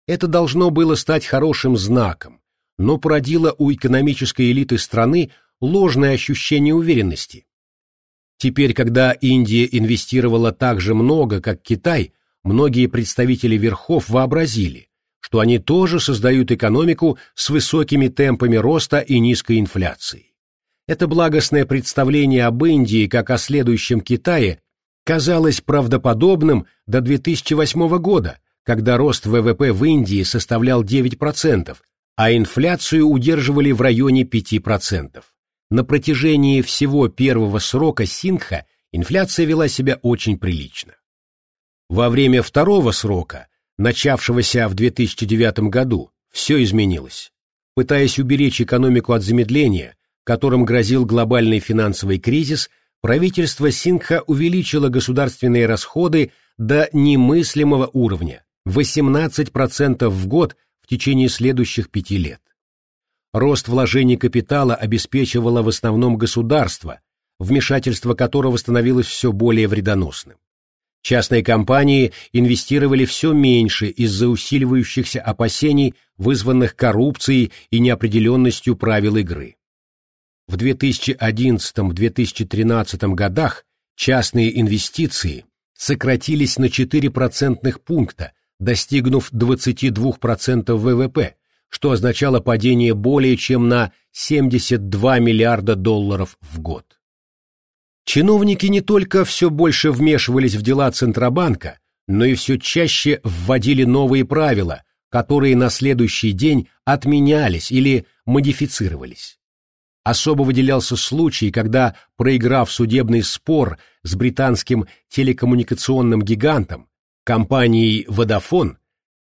Это должно было стать хорошим знаком, но породило у экономической элиты страны ложное ощущение уверенности. Теперь, когда Индия инвестировала так же много, как Китай, многие представители верхов вообразили, что они тоже создают экономику с высокими темпами роста и низкой инфляцией. Это благостное представление об Индии как о следующем Китае казалось правдоподобным до 2008 года, когда рост ВВП в Индии составлял 9%, а инфляцию удерживали в районе 5%. На протяжении всего первого срока Сингха инфляция вела себя очень прилично. Во время второго срока, начавшегося в 2009 году, все изменилось. Пытаясь уберечь экономику от замедления, которым грозил глобальный финансовый кризис, правительство Сингха увеличило государственные расходы до немыслимого уровня – 18% в год в течение следующих пяти лет. Рост вложений капитала обеспечивало в основном государство, вмешательство которого становилось все более вредоносным. Частные компании инвестировали все меньше из-за усиливающихся опасений, вызванных коррупцией и неопределенностью правил игры. В 2011-2013 годах частные инвестиции сократились на 4 процентных пункта, достигнув 22% ВВП, что означало падение более чем на 72 миллиарда долларов в год. Чиновники не только все больше вмешивались в дела Центробанка, но и все чаще вводили новые правила, которые на следующий день отменялись или модифицировались. Особо выделялся случай, когда, проиграв судебный спор с британским телекоммуникационным гигантом, компанией Vodafone,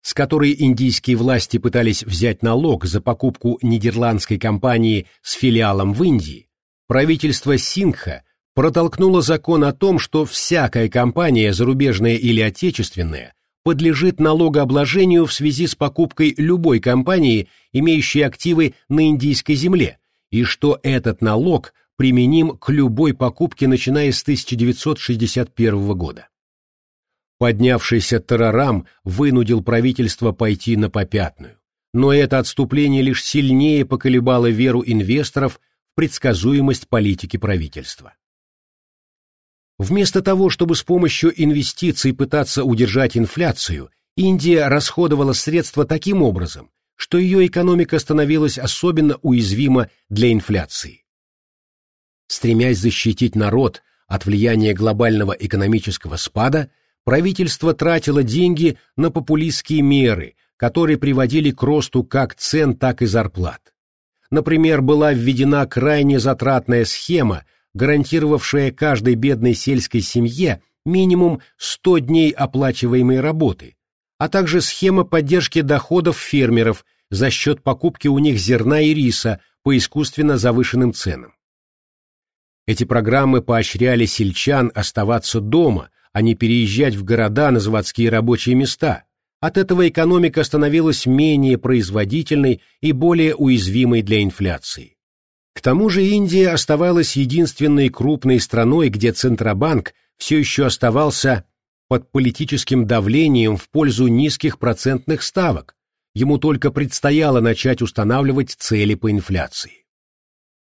с которой индийские власти пытались взять налог за покупку нидерландской компании с филиалом в Индии, правительство Сингха протолкнула закон о том, что всякая компания, зарубежная или отечественная, подлежит налогообложению в связи с покупкой любой компании, имеющей активы на индийской земле, и что этот налог применим к любой покупке, начиная с 1961 года. Поднявшийся террорам вынудил правительство пойти на попятную, но это отступление лишь сильнее поколебало веру инвесторов в предсказуемость политики правительства. Вместо того, чтобы с помощью инвестиций пытаться удержать инфляцию, Индия расходовала средства таким образом, что ее экономика становилась особенно уязвима для инфляции. Стремясь защитить народ от влияния глобального экономического спада, правительство тратило деньги на популистские меры, которые приводили к росту как цен, так и зарплат. Например, была введена крайне затратная схема – гарантировавшая каждой бедной сельской семье минимум 100 дней оплачиваемой работы, а также схема поддержки доходов фермеров за счет покупки у них зерна и риса по искусственно завышенным ценам. Эти программы поощряли сельчан оставаться дома, а не переезжать в города на заводские рабочие места. От этого экономика становилась менее производительной и более уязвимой для инфляции. К тому же Индия оставалась единственной крупной страной, где Центробанк все еще оставался под политическим давлением в пользу низких процентных ставок, ему только предстояло начать устанавливать цели по инфляции.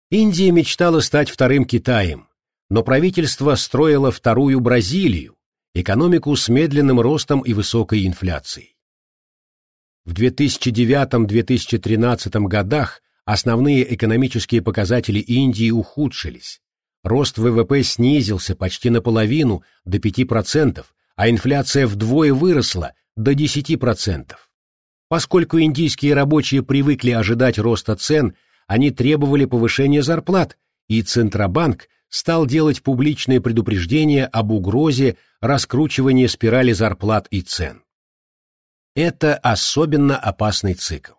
Индия мечтала стать вторым Китаем, но правительство строило вторую Бразилию, экономику с медленным ростом и высокой инфляцией. В 2009-2013 годах Основные экономические показатели Индии ухудшились. Рост ВВП снизился почти наполовину, до 5%, а инфляция вдвое выросла, до 10%. Поскольку индийские рабочие привыкли ожидать роста цен, они требовали повышения зарплат, и Центробанк стал делать публичные предупреждения об угрозе раскручивания спирали зарплат и цен. Это особенно опасный цикл.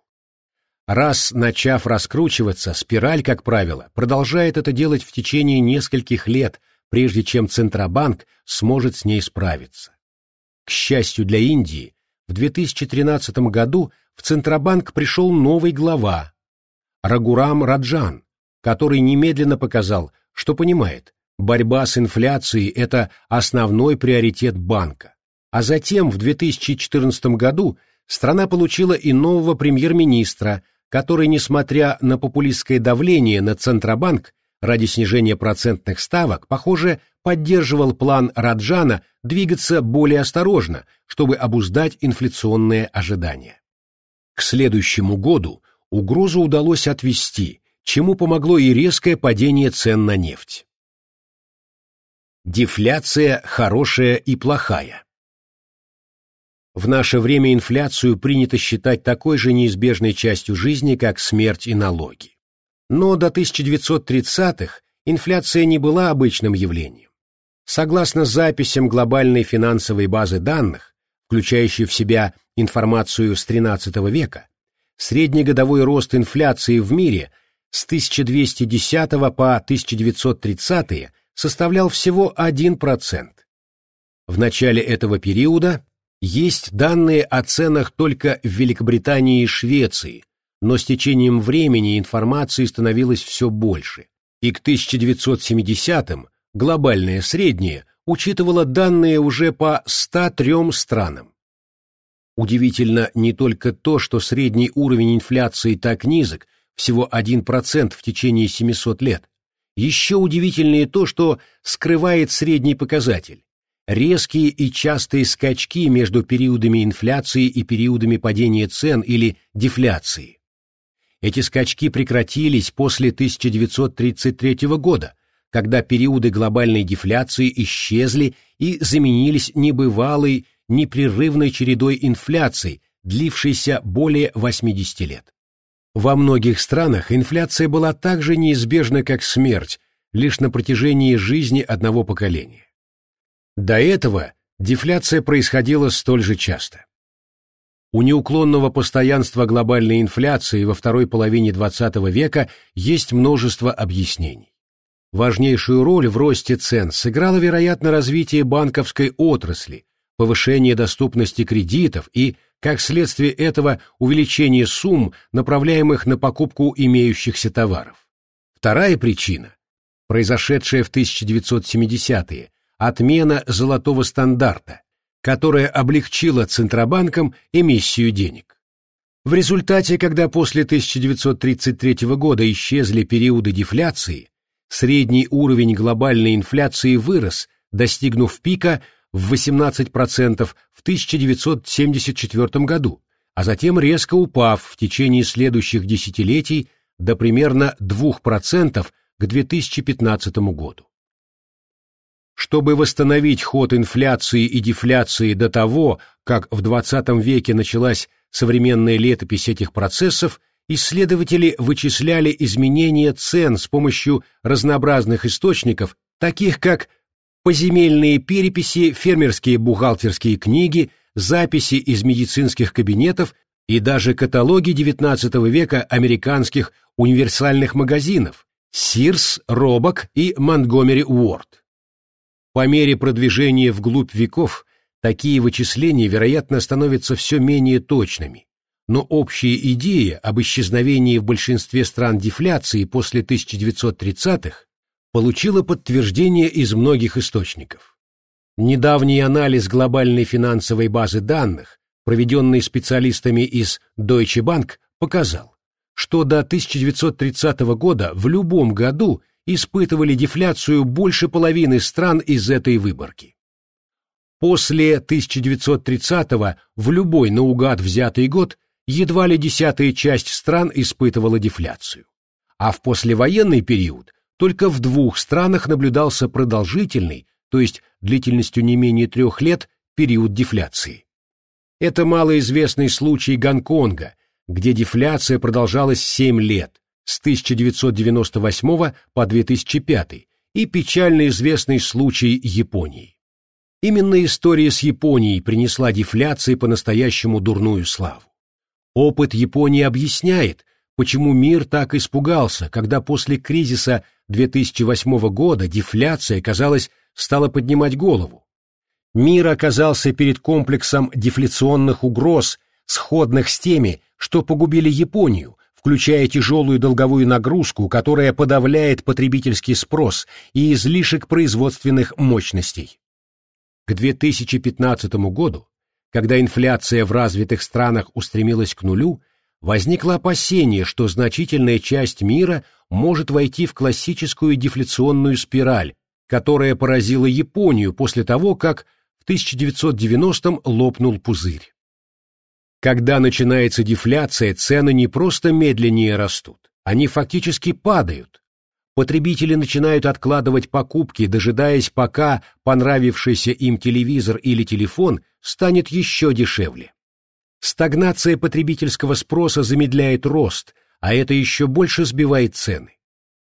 Раз начав раскручиваться, спираль, как правило, продолжает это делать в течение нескольких лет, прежде чем Центробанк сможет с ней справиться. К счастью для Индии, в 2013 году в Центробанк пришел новый глава, Рагурам Раджан, который немедленно показал, что понимает, борьба с инфляцией – это основной приоритет банка. А затем, в 2014 году, страна получила и нового премьер-министра, который, несмотря на популистское давление на Центробанк ради снижения процентных ставок, похоже, поддерживал план Раджана двигаться более осторожно, чтобы обуздать инфляционные ожидания. К следующему году угрозу удалось отвести, чему помогло и резкое падение цен на нефть. Дефляция хорошая и плохая. В наше время инфляцию принято считать такой же неизбежной частью жизни, как смерть и налоги. Но до 1930-х инфляция не была обычным явлением. Согласно записям глобальной финансовой базы данных, включающей в себя информацию с XIII века, среднегодовой рост инфляции в мире с 1210 по 1930 составлял всего 1%. В начале этого периода есть данные о ценах только в Великобритании и Швеции, но с течением времени информации становилось все больше, и к 1970-м глобальное среднее учитывало данные уже по 103 странам. Удивительно не только то, что средний уровень инфляции так низок, всего 1% в течение 700 лет. Еще удивительнее то, что скрывает средний показатель. Резкие и частые скачки между периодами инфляции и периодами падения цен или дефляции. Эти скачки прекратились после 1933 года, когда периоды глобальной дефляции исчезли и заменились небывалой, непрерывной чередой инфляций, длившейся более 80 лет. Во многих странах инфляция была так же неизбежна, как смерть, лишь на протяжении жизни одного поколения. До этого дефляция происходила столь же часто. У неуклонного постоянства глобальной инфляции во второй половине XX века есть множество объяснений. Важнейшую роль в росте цен сыграло, вероятно, развитие банковской отрасли, повышение доступности кредитов и, как следствие этого, увеличение сумм, направляемых на покупку имеющихся товаров. Вторая причина, произошедшая в 1970-е, отмена золотого стандарта, которая облегчила Центробанкам эмиссию денег. В результате, когда после 1933 года исчезли периоды дефляции, средний уровень глобальной инфляции вырос, достигнув пика в 18% в 1974 году, а затем резко упав в течение следующих десятилетий до примерно 2% к 2015 году. Чтобы восстановить ход инфляции и дефляции до того, как в XX веке началась современная летопись этих процессов, исследователи вычисляли изменения цен с помощью разнообразных источников, таких как поземельные переписи, фермерские бухгалтерские книги, записи из медицинских кабинетов и даже каталоги XIX века американских универсальных магазинов Sears, Roebuck и Montgomery Ward. По мере продвижения вглубь веков такие вычисления, вероятно, становятся все менее точными, но общая идея об исчезновении в большинстве стран дефляции после 1930-х получила подтверждение из многих источников. Недавний анализ глобальной финансовой базы данных, проведенный специалистами из Deutsche Bank, показал, что до 1930 года в любом году испытывали дефляцию больше половины стран из этой выборки. После 1930 в любой наугад взятый год едва ли десятая часть стран испытывала дефляцию. А в послевоенный период только в двух странах наблюдался продолжительный, то есть длительностью не менее трех лет, период дефляции. Это малоизвестный случай Гонконга, где дефляция продолжалась 7 лет, с 1998 по 2005, и печально известный случай Японии. Именно история с Японией принесла дефляции по-настоящему дурную славу. Опыт Японии объясняет, почему мир так испугался, когда после кризиса 2008 года дефляция, казалось, стала поднимать голову. Мир оказался перед комплексом дефляционных угроз, сходных с теми, что погубили Японию, включая тяжелую долговую нагрузку, которая подавляет потребительский спрос и излишек производственных мощностей. К 2015 году когда инфляция в развитых странах устремилась к нулю, возникло опасение, что значительная часть мира может войти в классическую дефляционную спираль, которая поразила Японию после того, как в 1990-м лопнул пузырь. Когда начинается дефляция, цены не просто медленнее растут, они фактически падают, потребители начинают откладывать покупки, дожидаясь, пока понравившийся им телевизор или телефон станет еще дешевле. Стагнация потребительского спроса замедляет рост, а это еще больше сбивает цены.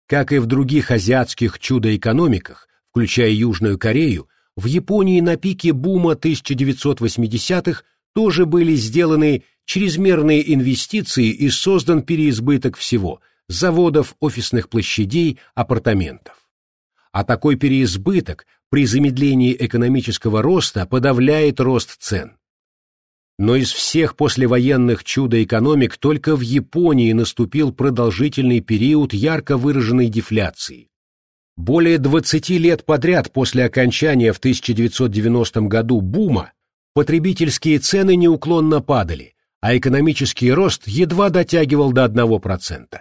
Как и в других азиатских чудо-экономиках, включая Южную Корею, в Японии на пике бума 1980-х тоже были сделаны чрезмерные инвестиции и создан переизбыток всего – заводов, офисных площадей, апартаментов. А такой переизбыток при замедлении экономического роста подавляет рост цен. Но из всех послевоенных чудо-экономик только в Японии наступил продолжительный период ярко выраженной дефляции. Более 20 лет подряд после окончания в 1990 году бума потребительские цены неуклонно падали, а экономический рост едва дотягивал до 1%.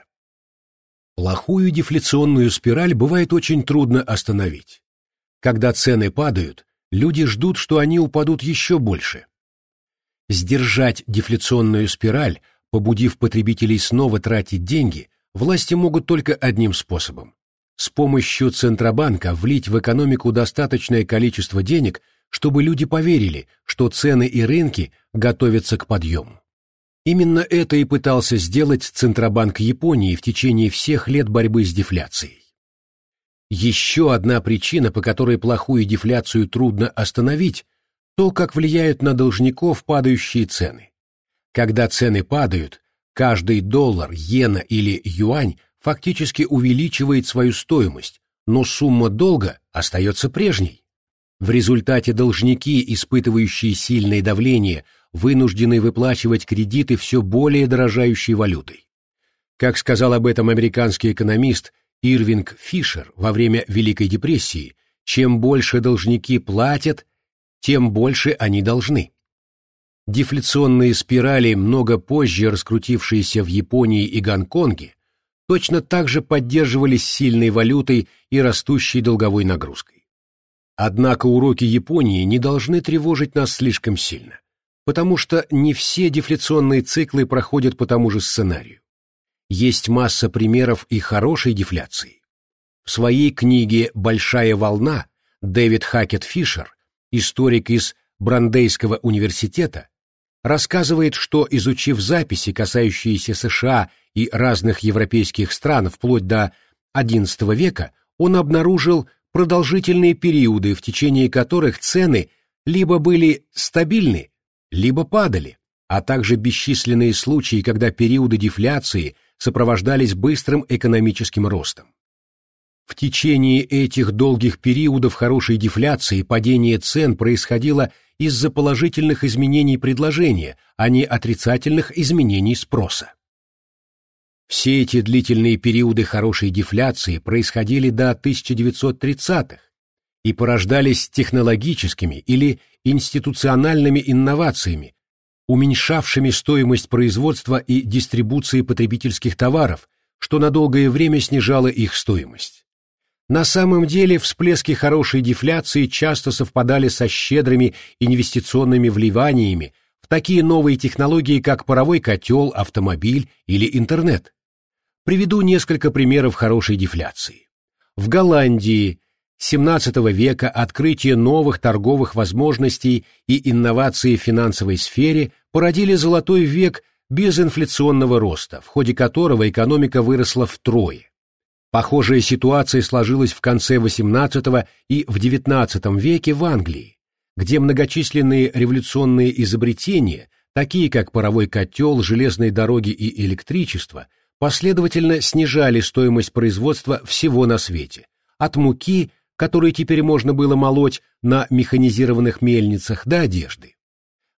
Плохую дефляционную спираль бывает очень трудно остановить. Когда цены падают, люди ждут, что они упадут еще больше. Сдержать дефляционную спираль, побудив потребителей снова тратить деньги, власти могут только одним способом. С помощью Центробанка влить в экономику достаточное количество денег, чтобы люди поверили, что цены и рынки готовятся к подъему. Именно это и пытался сделать Центробанк Японии в течение всех лет борьбы с дефляцией. Еще одна причина, по которой плохую дефляцию трудно остановить, то, как влияют на должников падающие цены. Когда цены падают, каждый доллар, иена или юань фактически увеличивает свою стоимость, но сумма долга остается прежней. В результате должники, испытывающие сильное давление, вынуждены выплачивать кредиты все более дорожающей валютой. Как сказал об этом американский экономист Ирвинг Фишер во время Великой депрессии, чем больше должники платят, тем больше они должны. Дефляционные спирали, много позже раскрутившиеся в Японии и Гонконге, точно так же поддерживались сильной валютой и растущей долговой нагрузкой. Однако уроки Японии не должны тревожить нас слишком сильно потому что не все дефляционные циклы проходят по тому же сценарию. Есть масса примеров и хорошей дефляции. В своей книге «Большая волна» Дэвид Хакет Фишер, историк из Брандейского университета, рассказывает, что, изучив записи, касающиеся США и разных европейских стран вплоть до XI века, он обнаружил продолжительные периоды, в течение которых цены либо были стабильны, либо падали, а также бесчисленные случаи, когда периоды дефляции сопровождались быстрым экономическим ростом. В течение этих долгих периодов хорошей дефляции падение цен происходило из-за положительных изменений предложения, а не отрицательных изменений спроса. Все эти длительные периоды хорошей дефляции происходили до 1930-х и порождались технологическими или институциональными инновациями, уменьшавшими стоимость производства и дистрибуции потребительских товаров, что на долгое время снижало их стоимость. На самом деле всплески хорошей дефляции часто совпадали со щедрыми инвестиционными вливаниями в такие новые технологии, как паровой котел, автомобиль или интернет. Приведу несколько примеров хорошей дефляции. В Голландии XVII века открытие новых торговых возможностей и инновации в финансовой сфере породили золотой век безинфляционного роста, в ходе которого экономика выросла втрое. Похожая ситуация сложилась в конце XVIII и в XIX веке в Англии, где многочисленные революционные изобретения, такие как паровой котел, железные дороги и электричество, последовательно снижали стоимость производства всего на свете, от муки которые теперь можно было молоть на механизированных мельницах, до одежды.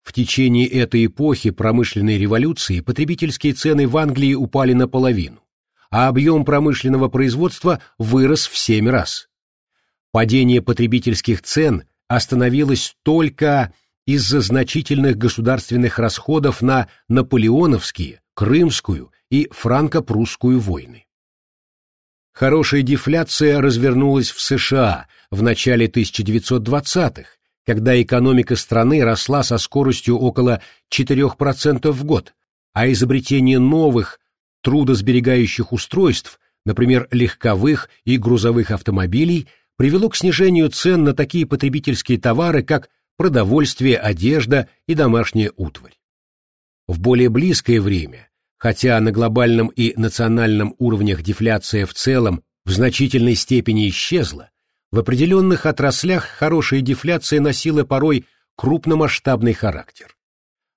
В течение этой эпохи промышленной революции потребительские цены в Англии упали наполовину, а объем промышленного производства вырос в семь раз. Падение потребительских цен остановилось только из-за значительных государственных расходов на наполеоновские, крымскую и франко-прусскую войны. Хорошая дефляция развернулась в США в начале 1920-х, когда экономика страны росла со скоростью около 4% в год, а изобретение новых трудосберегающих устройств, например, легковых и грузовых автомобилей, привело к снижению цен на такие потребительские товары, как продовольствие, одежда и домашняя утварь. В более близкое время Хотя на глобальном и национальном уровнях дефляция в целом в значительной степени исчезла, в определенных отраслях хорошая дефляция носила порой крупномасштабный характер.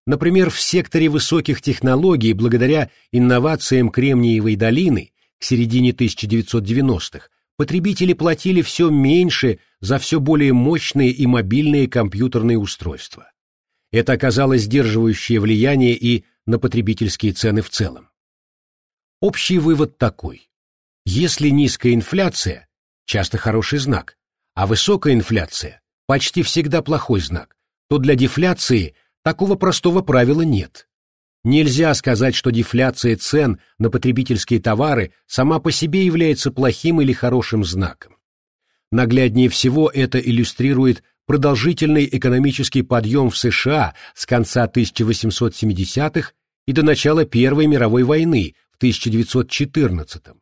Например, в секторе высоких технологий благодаря инновациям Кремниевой долины к середине 1990-х потребители платили все меньше за все более мощные и мобильные компьютерные устройства. Это оказало сдерживающее влияние и на потребительские цены в целом. Общий вывод такой. Если низкая инфляция – часто хороший знак, а высокая инфляция – почти всегда плохой знак, то для дефляции такого простого правила нет. Нельзя сказать, что дефляция цен на потребительские товары сама по себе является плохим или хорошим знаком. Нагляднее всего это иллюстрирует продолжительный экономический подъем в США с конца 1870-х и до начала Первой мировой войны в 1914 -м.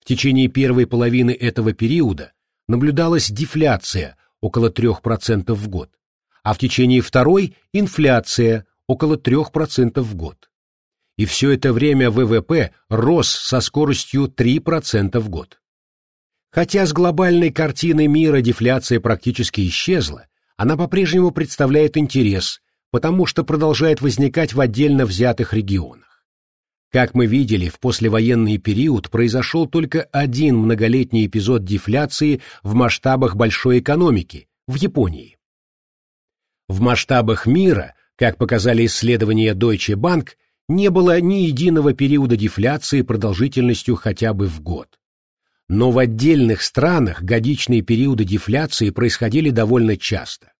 В течение первой половины этого периода наблюдалась дефляция около 3% в год, а в течение второй – инфляция около 3% в год. И все это время ВВП рос со скоростью 3% в год. Хотя с глобальной картины мира дефляция практически исчезла, она по-прежнему представляет интерес, потому что продолжает возникать в отдельно взятых регионах. Как мы видели, в послевоенный период произошел только один многолетний эпизод дефляции в масштабах большой экономики – в Японии. В масштабах мира, как показали исследования Deutsche Bank, не было ни единого периода дефляции продолжительностью хотя бы в год. Но в отдельных странах годичные периоды дефляции происходили довольно часто.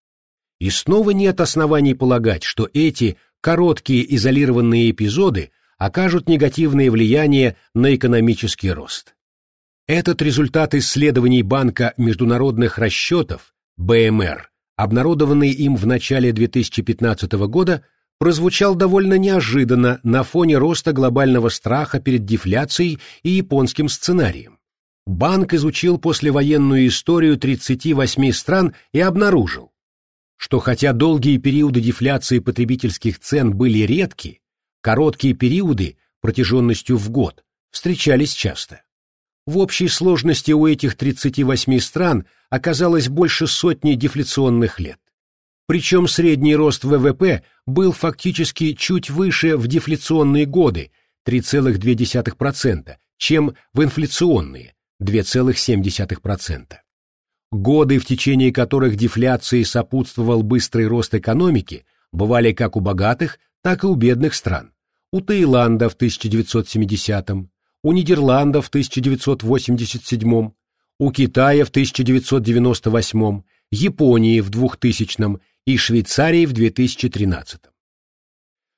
И снова нет оснований полагать, что эти короткие изолированные эпизоды окажут негативное влияние на экономический рост. Этот результат исследований Банка международных расчетов, БМР, обнародованный им в начале 2015 года, прозвучал довольно неожиданно на фоне роста глобального страха перед дефляцией и японским сценарием. Банк изучил послевоенную историю 38 стран и обнаружил, что хотя долгие периоды дефляции потребительских цен были редки, короткие периоды, протяженностью в год, встречались часто. В общей сложности у этих 38 стран оказалось больше сотни дефляционных лет. Причем средний рост ВВП был фактически чуть выше в дефляционные годы 3,2%, чем в инфляционные 2,7%. Годы, в течение которых дефляции сопутствовал быстрый рост экономики, бывали как у богатых, так и у бедных стран. У Таиланда в 1970-м, у Нидерландов в 1987, у Китая в 1998, Японии в 2000 и Швейцарии в 2013.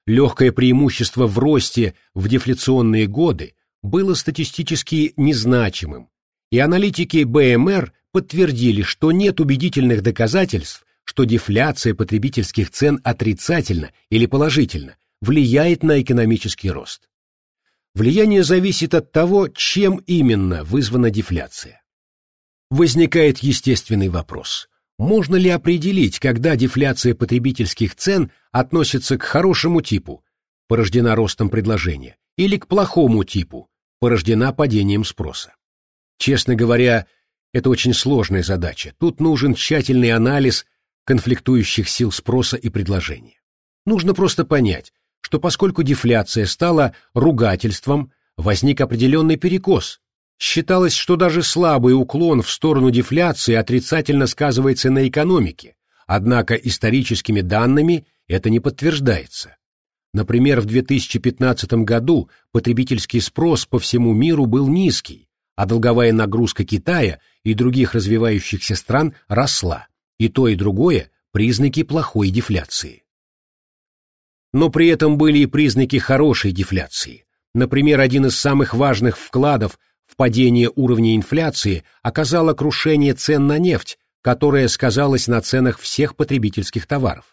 Легкое преимущество в росте в дефляционные годы было статистически незначимым, и аналитики БМР подтвердили, что нет убедительных доказательств, что дефляция потребительских цен отрицательно или положительно влияет на экономический рост. Влияние зависит от того, чем именно вызвана дефляция. Возникает естественный вопрос. Можно ли определить, когда дефляция потребительских цен относится к хорошему типу, порождена ростом предложения, или к плохому типу, порождена падением спроса? Честно говоря, это очень сложная задача. Тут нужен тщательный анализ конфликтующих сил спроса и предложения. Нужно просто понять, что поскольку дефляция стала ругательством, возник определенный перекос. Считалось, что даже слабый уклон в сторону дефляции отрицательно сказывается на экономике, однако историческими данными это не подтверждается. Например, в 2015 году потребительский спрос по всему миру был низкий, а долговая нагрузка Китая и других развивающихся стран росла. И то, и другое – признаки плохой дефляции. Но при этом были и признаки хорошей дефляции. Например, один из самых важных вкладов в падение уровня инфляции оказало крушение цен на нефть, которое сказалось на ценах всех потребительских товаров.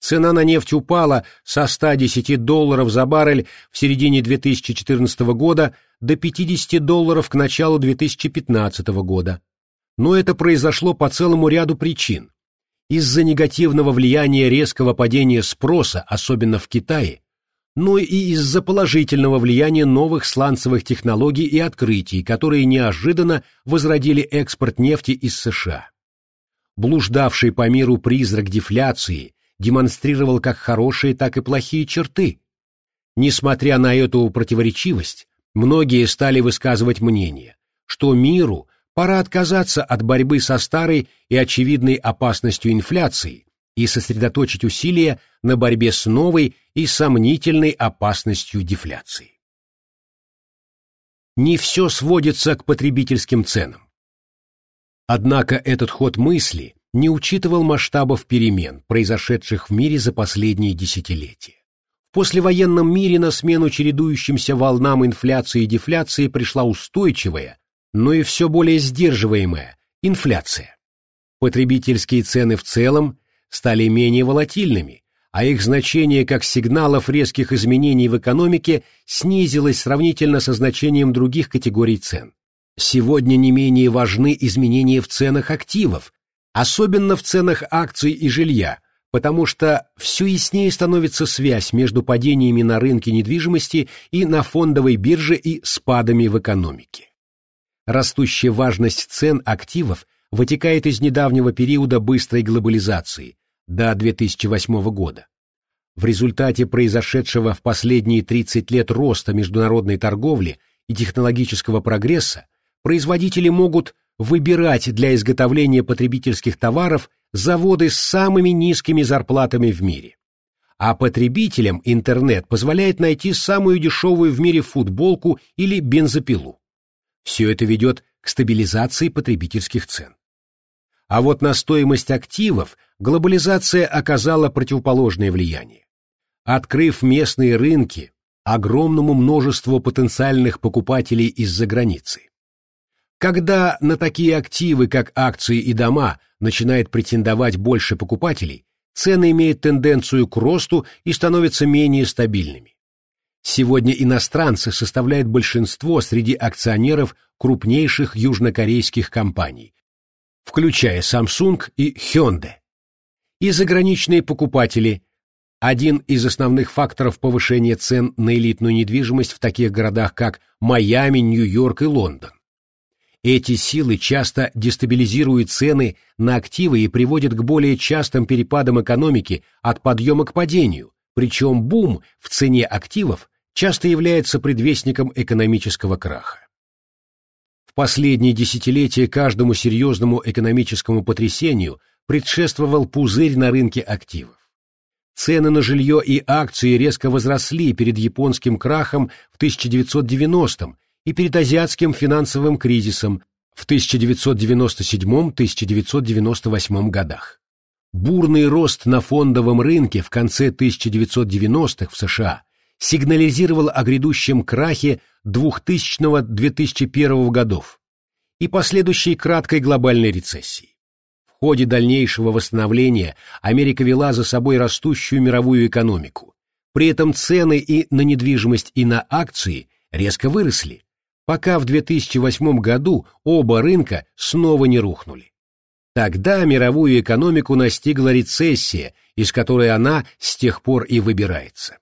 Цена на нефть упала со 110 долларов за баррель в середине 2014 года до 50 долларов к началу 2015 года. Но это произошло по целому ряду причин из-за негативного влияния резкого падения спроса, особенно в Китае, но и из-за положительного влияния новых сланцевых технологий и открытий, которые неожиданно возродили экспорт нефти из США. Блуждавший по миру призрак дефляции демонстрировал как хорошие, так и плохие черты. Несмотря на эту противоречивость, многие стали высказывать мнение, что миру пора отказаться от борьбы со старой и очевидной опасностью инфляции и сосредоточить усилия на борьбе с новой и сомнительной опасностью дефляции. Не все сводится к потребительским ценам. Однако этот ход мысли не учитывал масштабов перемен, произошедших в мире за последние десятилетия. В послевоенном мире на смену чередующимся волнам инфляции и дефляции пришла устойчивая, но и все более сдерживаемая инфляция. Потребительские цены в целом стали менее волатильными, а их значение как сигналов резких изменений в экономике снизилось сравнительно со значением других категорий цен. Сегодня не менее важны изменения в ценах активов, особенно в ценах акций и жилья, потому что все яснее становится связь между падениями на рынке недвижимости и на фондовой бирже и спадами в экономике. Растущая важность цен активов вытекает из недавнего периода быстрой глобализации, до 2008 года. В результате произошедшего в последние 30 лет роста международной торговли и технологического прогресса производители могут выбирать для изготовления потребительских товаров заводы с самыми низкими зарплатами в мире. А потребителям интернет позволяет найти самую дешевую в мире футболку или бензопилу. Все это ведет к стабилизации потребительских цен. А вот на стоимость активов глобализация оказала противоположное влияние. Открыв местные рынки огромному множеству потенциальных покупателей из-за границы. Когда на такие активы, как акции и дома, начинает претендовать больше покупателей, цены имеют тенденцию к росту и становятся менее стабильными. Сегодня иностранцы составляют большинство среди акционеров крупнейших южнокорейских компаний, включая Samsung и Hyundai. И заграничные покупатели – один из основных факторов повышения цен на элитную недвижимость в таких городах, как Майами, Нью-Йорк и Лондон. Эти силы часто дестабилизируют цены на активы и приводят к более частым перепадам экономики от подъема к падению, причем бум в цене активов часто является предвестником экономического краха. В последние десятилетия каждому серьезному экономическому потрясению предшествовал пузырь на рынке активов. Цены на жилье и акции резко возросли перед японским крахом в 1990-м и перед азиатским финансовым кризисом в 1997-1998 годах. Бурный рост на фондовом рынке в конце 1990-х в США сигнализировал о грядущем крахе 2000-2001 годов и последующей краткой глобальной рецессии. В ходе дальнейшего восстановления Америка вела за собой растущую мировую экономику. При этом цены и на недвижимость, и на акции резко выросли, пока в 2008 году оба рынка снова не рухнули. Тогда мировую экономику настигла рецессия, из которой она с тех пор и выбирается.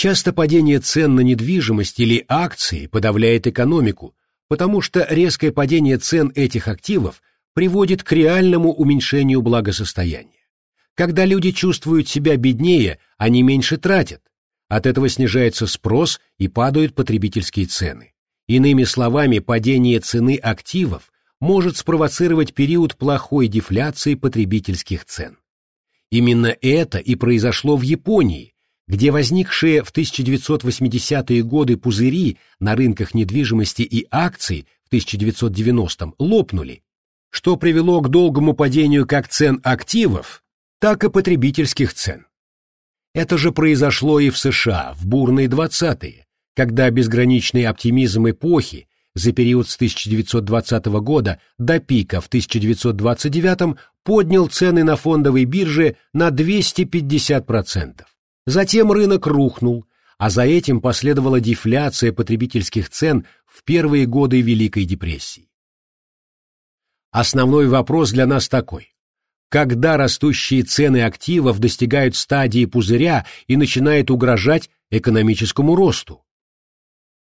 Часто падение цен на недвижимость или акции подавляет экономику, потому что резкое падение цен этих активов приводит к реальному уменьшению благосостояния. Когда люди чувствуют себя беднее, они меньше тратят, от этого снижается спрос и падают потребительские цены. Иными словами, падение цены активов может спровоцировать период плохой дефляции потребительских цен. Именно это и произошло в Японии, где возникшие в 1980-е годы пузыри на рынках недвижимости и акций в 1990-м лопнули, что привело к долгому падению как цен активов, так и потребительских цен. Это же произошло и в США в бурные 20-е, когда безграничный оптимизм эпохи за период с 1920 года до пика в 1929 поднял цены на фондовой бирже на 250%. Затем рынок рухнул, а за этим последовала дефляция потребительских цен в первые годы Великой депрессии. Основной вопрос для нас такой когда растущие цены активов достигают стадии пузыря и начинают угрожать экономическому росту.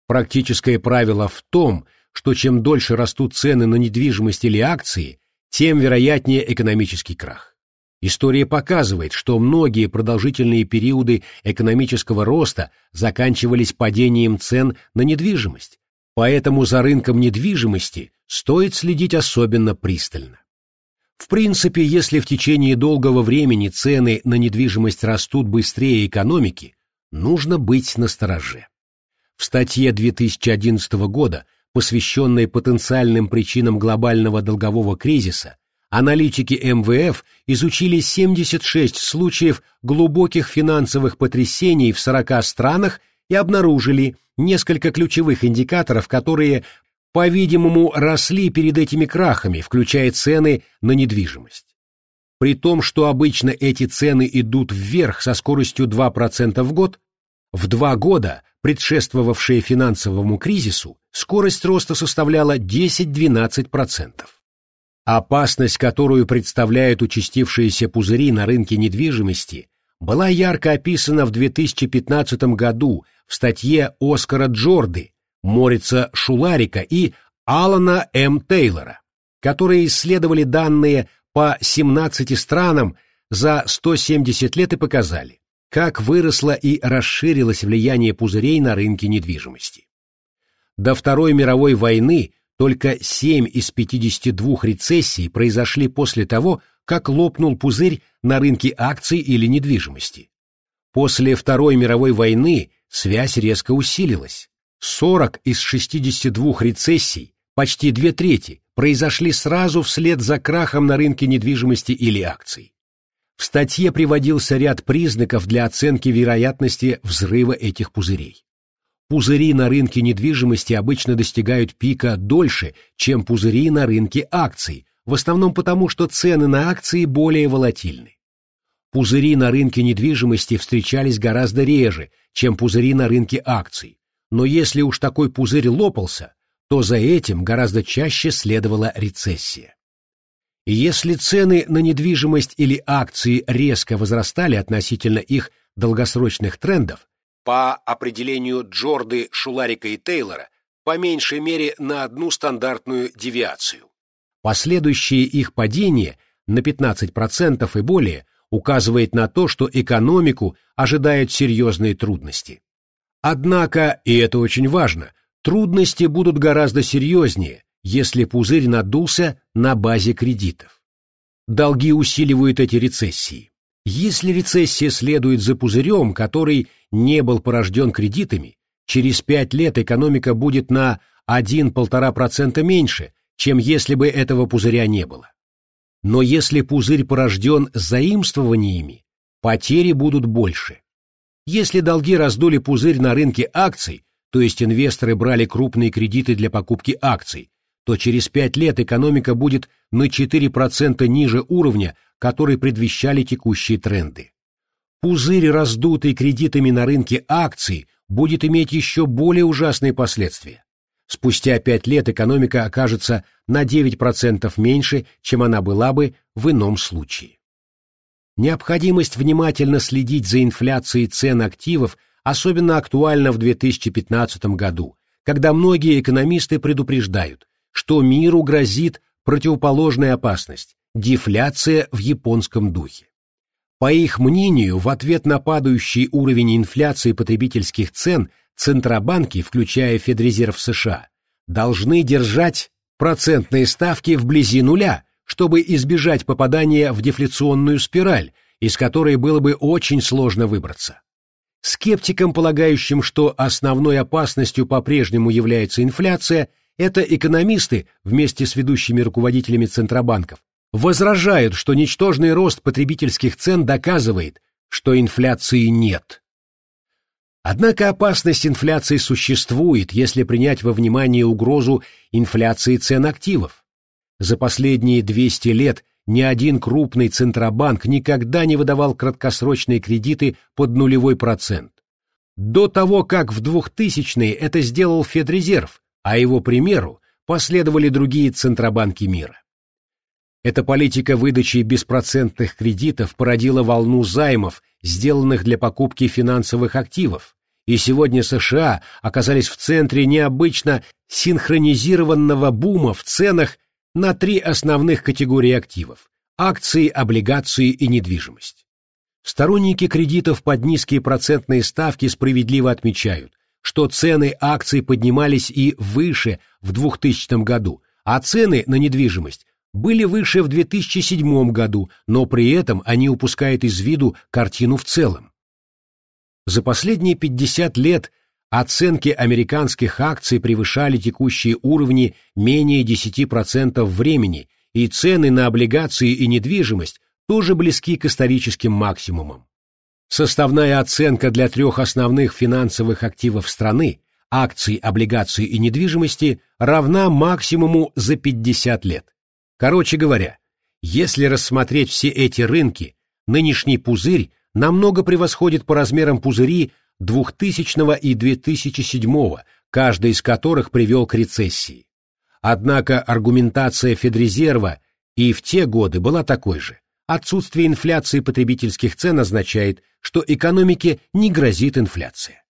Практическое правило в том, что чем дольше растут цены на недвижимость или акции, тем вероятнее экономический крах. История показывает, что многие продолжительные периоды экономического роста заканчивались падением цен на недвижимость, поэтому за рынком недвижимости стоит следить особенно пристально. В принципе, если в течение долгого времени цены на недвижимость растут быстрее экономики, нужно быть настороже. В статье 2011 года, посвященной потенциальным причинам глобального долгового кризиса, аналитики МВФ изучили 76 случаев глубоких финансовых потрясений в 40 странах и обнаружили несколько ключевых индикаторов, которые по-видимому, росли перед этими крахами, включая цены на недвижимость. При том, что обычно эти цены идут вверх со скоростью 2% в год, в два года, предшествовавшие финансовому кризису, скорость роста составляла 10-12%. Опасность, которую представляют участившиеся пузыри на рынке недвижимости, была ярко описана в 2015 году в статье Оскара Джорды Морица Шуларика и Алана М. Тейлора, которые исследовали данные по 17 странам за 170 лет и показали, как выросло и расширилось влияние пузырей на рынке недвижимости. До Второй мировой войны только 7 из 52 рецессий произошли после того, как лопнул пузырь на рынке акций или недвижимости. После Второй мировой войны связь резко усилилась. 40 из 62 рецессий, почти две трети, произошли сразу вслед за крахом на рынке недвижимости или акций. В статье приводился ряд признаков для оценки вероятности взрыва этих пузырей. Пузыри на рынке недвижимости обычно достигают пика дольше, чем пузыри на рынке акций, в основном потому, что цены на акции более волатильны. Пузыри на рынке недвижимости встречались гораздо реже, чем пузыри на рынке акций, но если уж такой пузырь лопался, то за этим гораздо чаще следовала рецессия. Если цены на недвижимость или акции резко возрастали относительно их долгосрочных трендов, по определению Джорды, Шуларика и Тейлора, по меньшей мере на одну стандартную девиацию. Последующее их падение на 15% и более указывает на то, что экономику ожидают серьезные трудности. Однако, и это очень важно, трудности будут гораздо серьезнее, если пузырь надулся на базе кредитов. Долги усиливают эти рецессии. Если рецессия следует за пузырем, который не был порожден кредитами, через пять лет экономика будет на 1-1,5% меньше, чем если бы этого пузыря не было. Но если пузырь порожден заимствованиями, потери будут больше. Если долги раздули пузырь на рынке акций, то есть инвесторы брали крупные кредиты для покупки акций, то через 5 лет экономика будет на 4% ниже уровня, который предвещали текущие тренды. Пузырь, раздутый кредитами на рынке акций, будет иметь еще более ужасные последствия. Спустя 5 лет экономика окажется на 9% меньше, чем она была бы в ином случае. Необходимость внимательно следить за инфляцией цен активов особенно актуальна в 2015 году, когда многие экономисты предупреждают, что миру грозит противоположная опасность – дефляция в японском духе. По их мнению, в ответ на падающий уровень инфляции потребительских цен центробанки, включая Федрезерв США, должны держать процентные ставки вблизи нуля, чтобы избежать попадания в дефляционную спираль, из которой было бы очень сложно выбраться. Скептикам, полагающим, что основной опасностью по-прежнему является инфляция, это экономисты, вместе с ведущими руководителями центробанков, возражают, что ничтожный рост потребительских цен доказывает, что инфляции нет. Однако опасность инфляции существует, если принять во внимание угрозу инфляции цен активов. За последние 200 лет ни один крупный центробанк никогда не выдавал краткосрочные кредиты под нулевой процент. До того, как в 2000-е это сделал Федрезерв, а его примеру последовали другие центробанки мира. Эта политика выдачи беспроцентных кредитов породила волну займов, сделанных для покупки финансовых активов, и сегодня США оказались в центре необычно синхронизированного бума в ценах на три основных категории активов акции, облигации и недвижимость. Сторонники кредитов под низкие процентные ставки справедливо отмечают, что цены акций поднимались и выше в 2000 году, а цены на недвижимость были выше в 2007 году, но при этом они упускают из виду картину в целом. За последние 50 лет оценки американских акций превышали текущие уровни менее 10% времени, и цены на облигации и недвижимость тоже близки к историческим максимумам. Составная оценка для трех основных финансовых активов страны – акций, облигаций и недвижимости – равна максимуму за 50 лет. Короче говоря, если рассмотреть все эти рынки, нынешний пузырь намного превосходит по размерам пузыри 2000 и 2007, каждый из которых привел к рецессии. Однако аргументация Федрезерва и в те годы была такой же. Отсутствие инфляции потребительских цен означает, что экономике не грозит инфляция.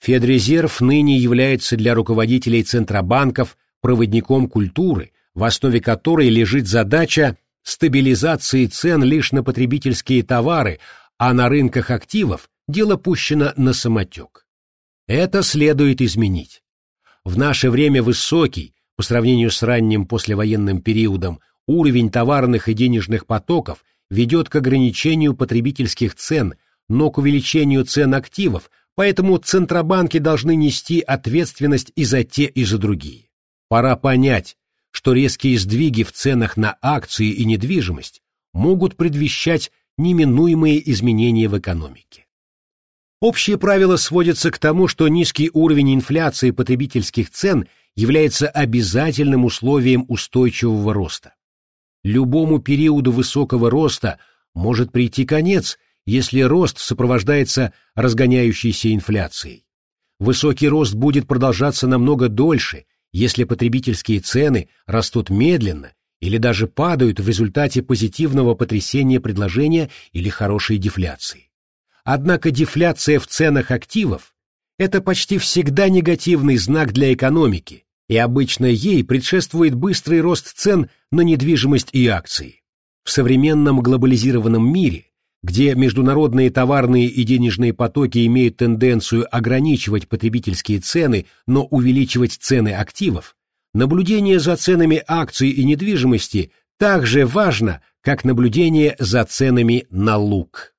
Федрезерв ныне является для руководителей центробанков проводником культуры, в основе которой лежит задача стабилизации цен лишь на потребительские товары, а на рынках активов дело пущено на самотек. Это следует изменить. В наше время высокий, по сравнению с ранним послевоенным периодом, уровень товарных и денежных потоков ведет к ограничению потребительских цен, но к увеличению цен активов, поэтому центробанки должны нести ответственность и за те, и за другие. Пора понять, что резкие сдвиги в ценах на акции и недвижимость могут предвещать неминуемые изменения в экономике. Общие правила сводятся к тому, что низкий уровень инфляции потребительских цен является обязательным условием устойчивого роста. Любому периоду высокого роста может прийти конец, если рост сопровождается разгоняющейся инфляцией. Высокий рост будет продолжаться намного дольше, если потребительские цены растут медленно или даже падают в результате позитивного потрясения предложения или хорошей дефляции. Однако дефляция в ценах активов – это почти всегда негативный знак для экономики, и обычно ей предшествует быстрый рост цен на недвижимость и акции. В современном глобализированном мире где международные товарные и денежные потоки имеют тенденцию ограничивать потребительские цены, но увеличивать цены активов, наблюдение за ценами акций и недвижимости так же важно, как наблюдение за ценами на лук.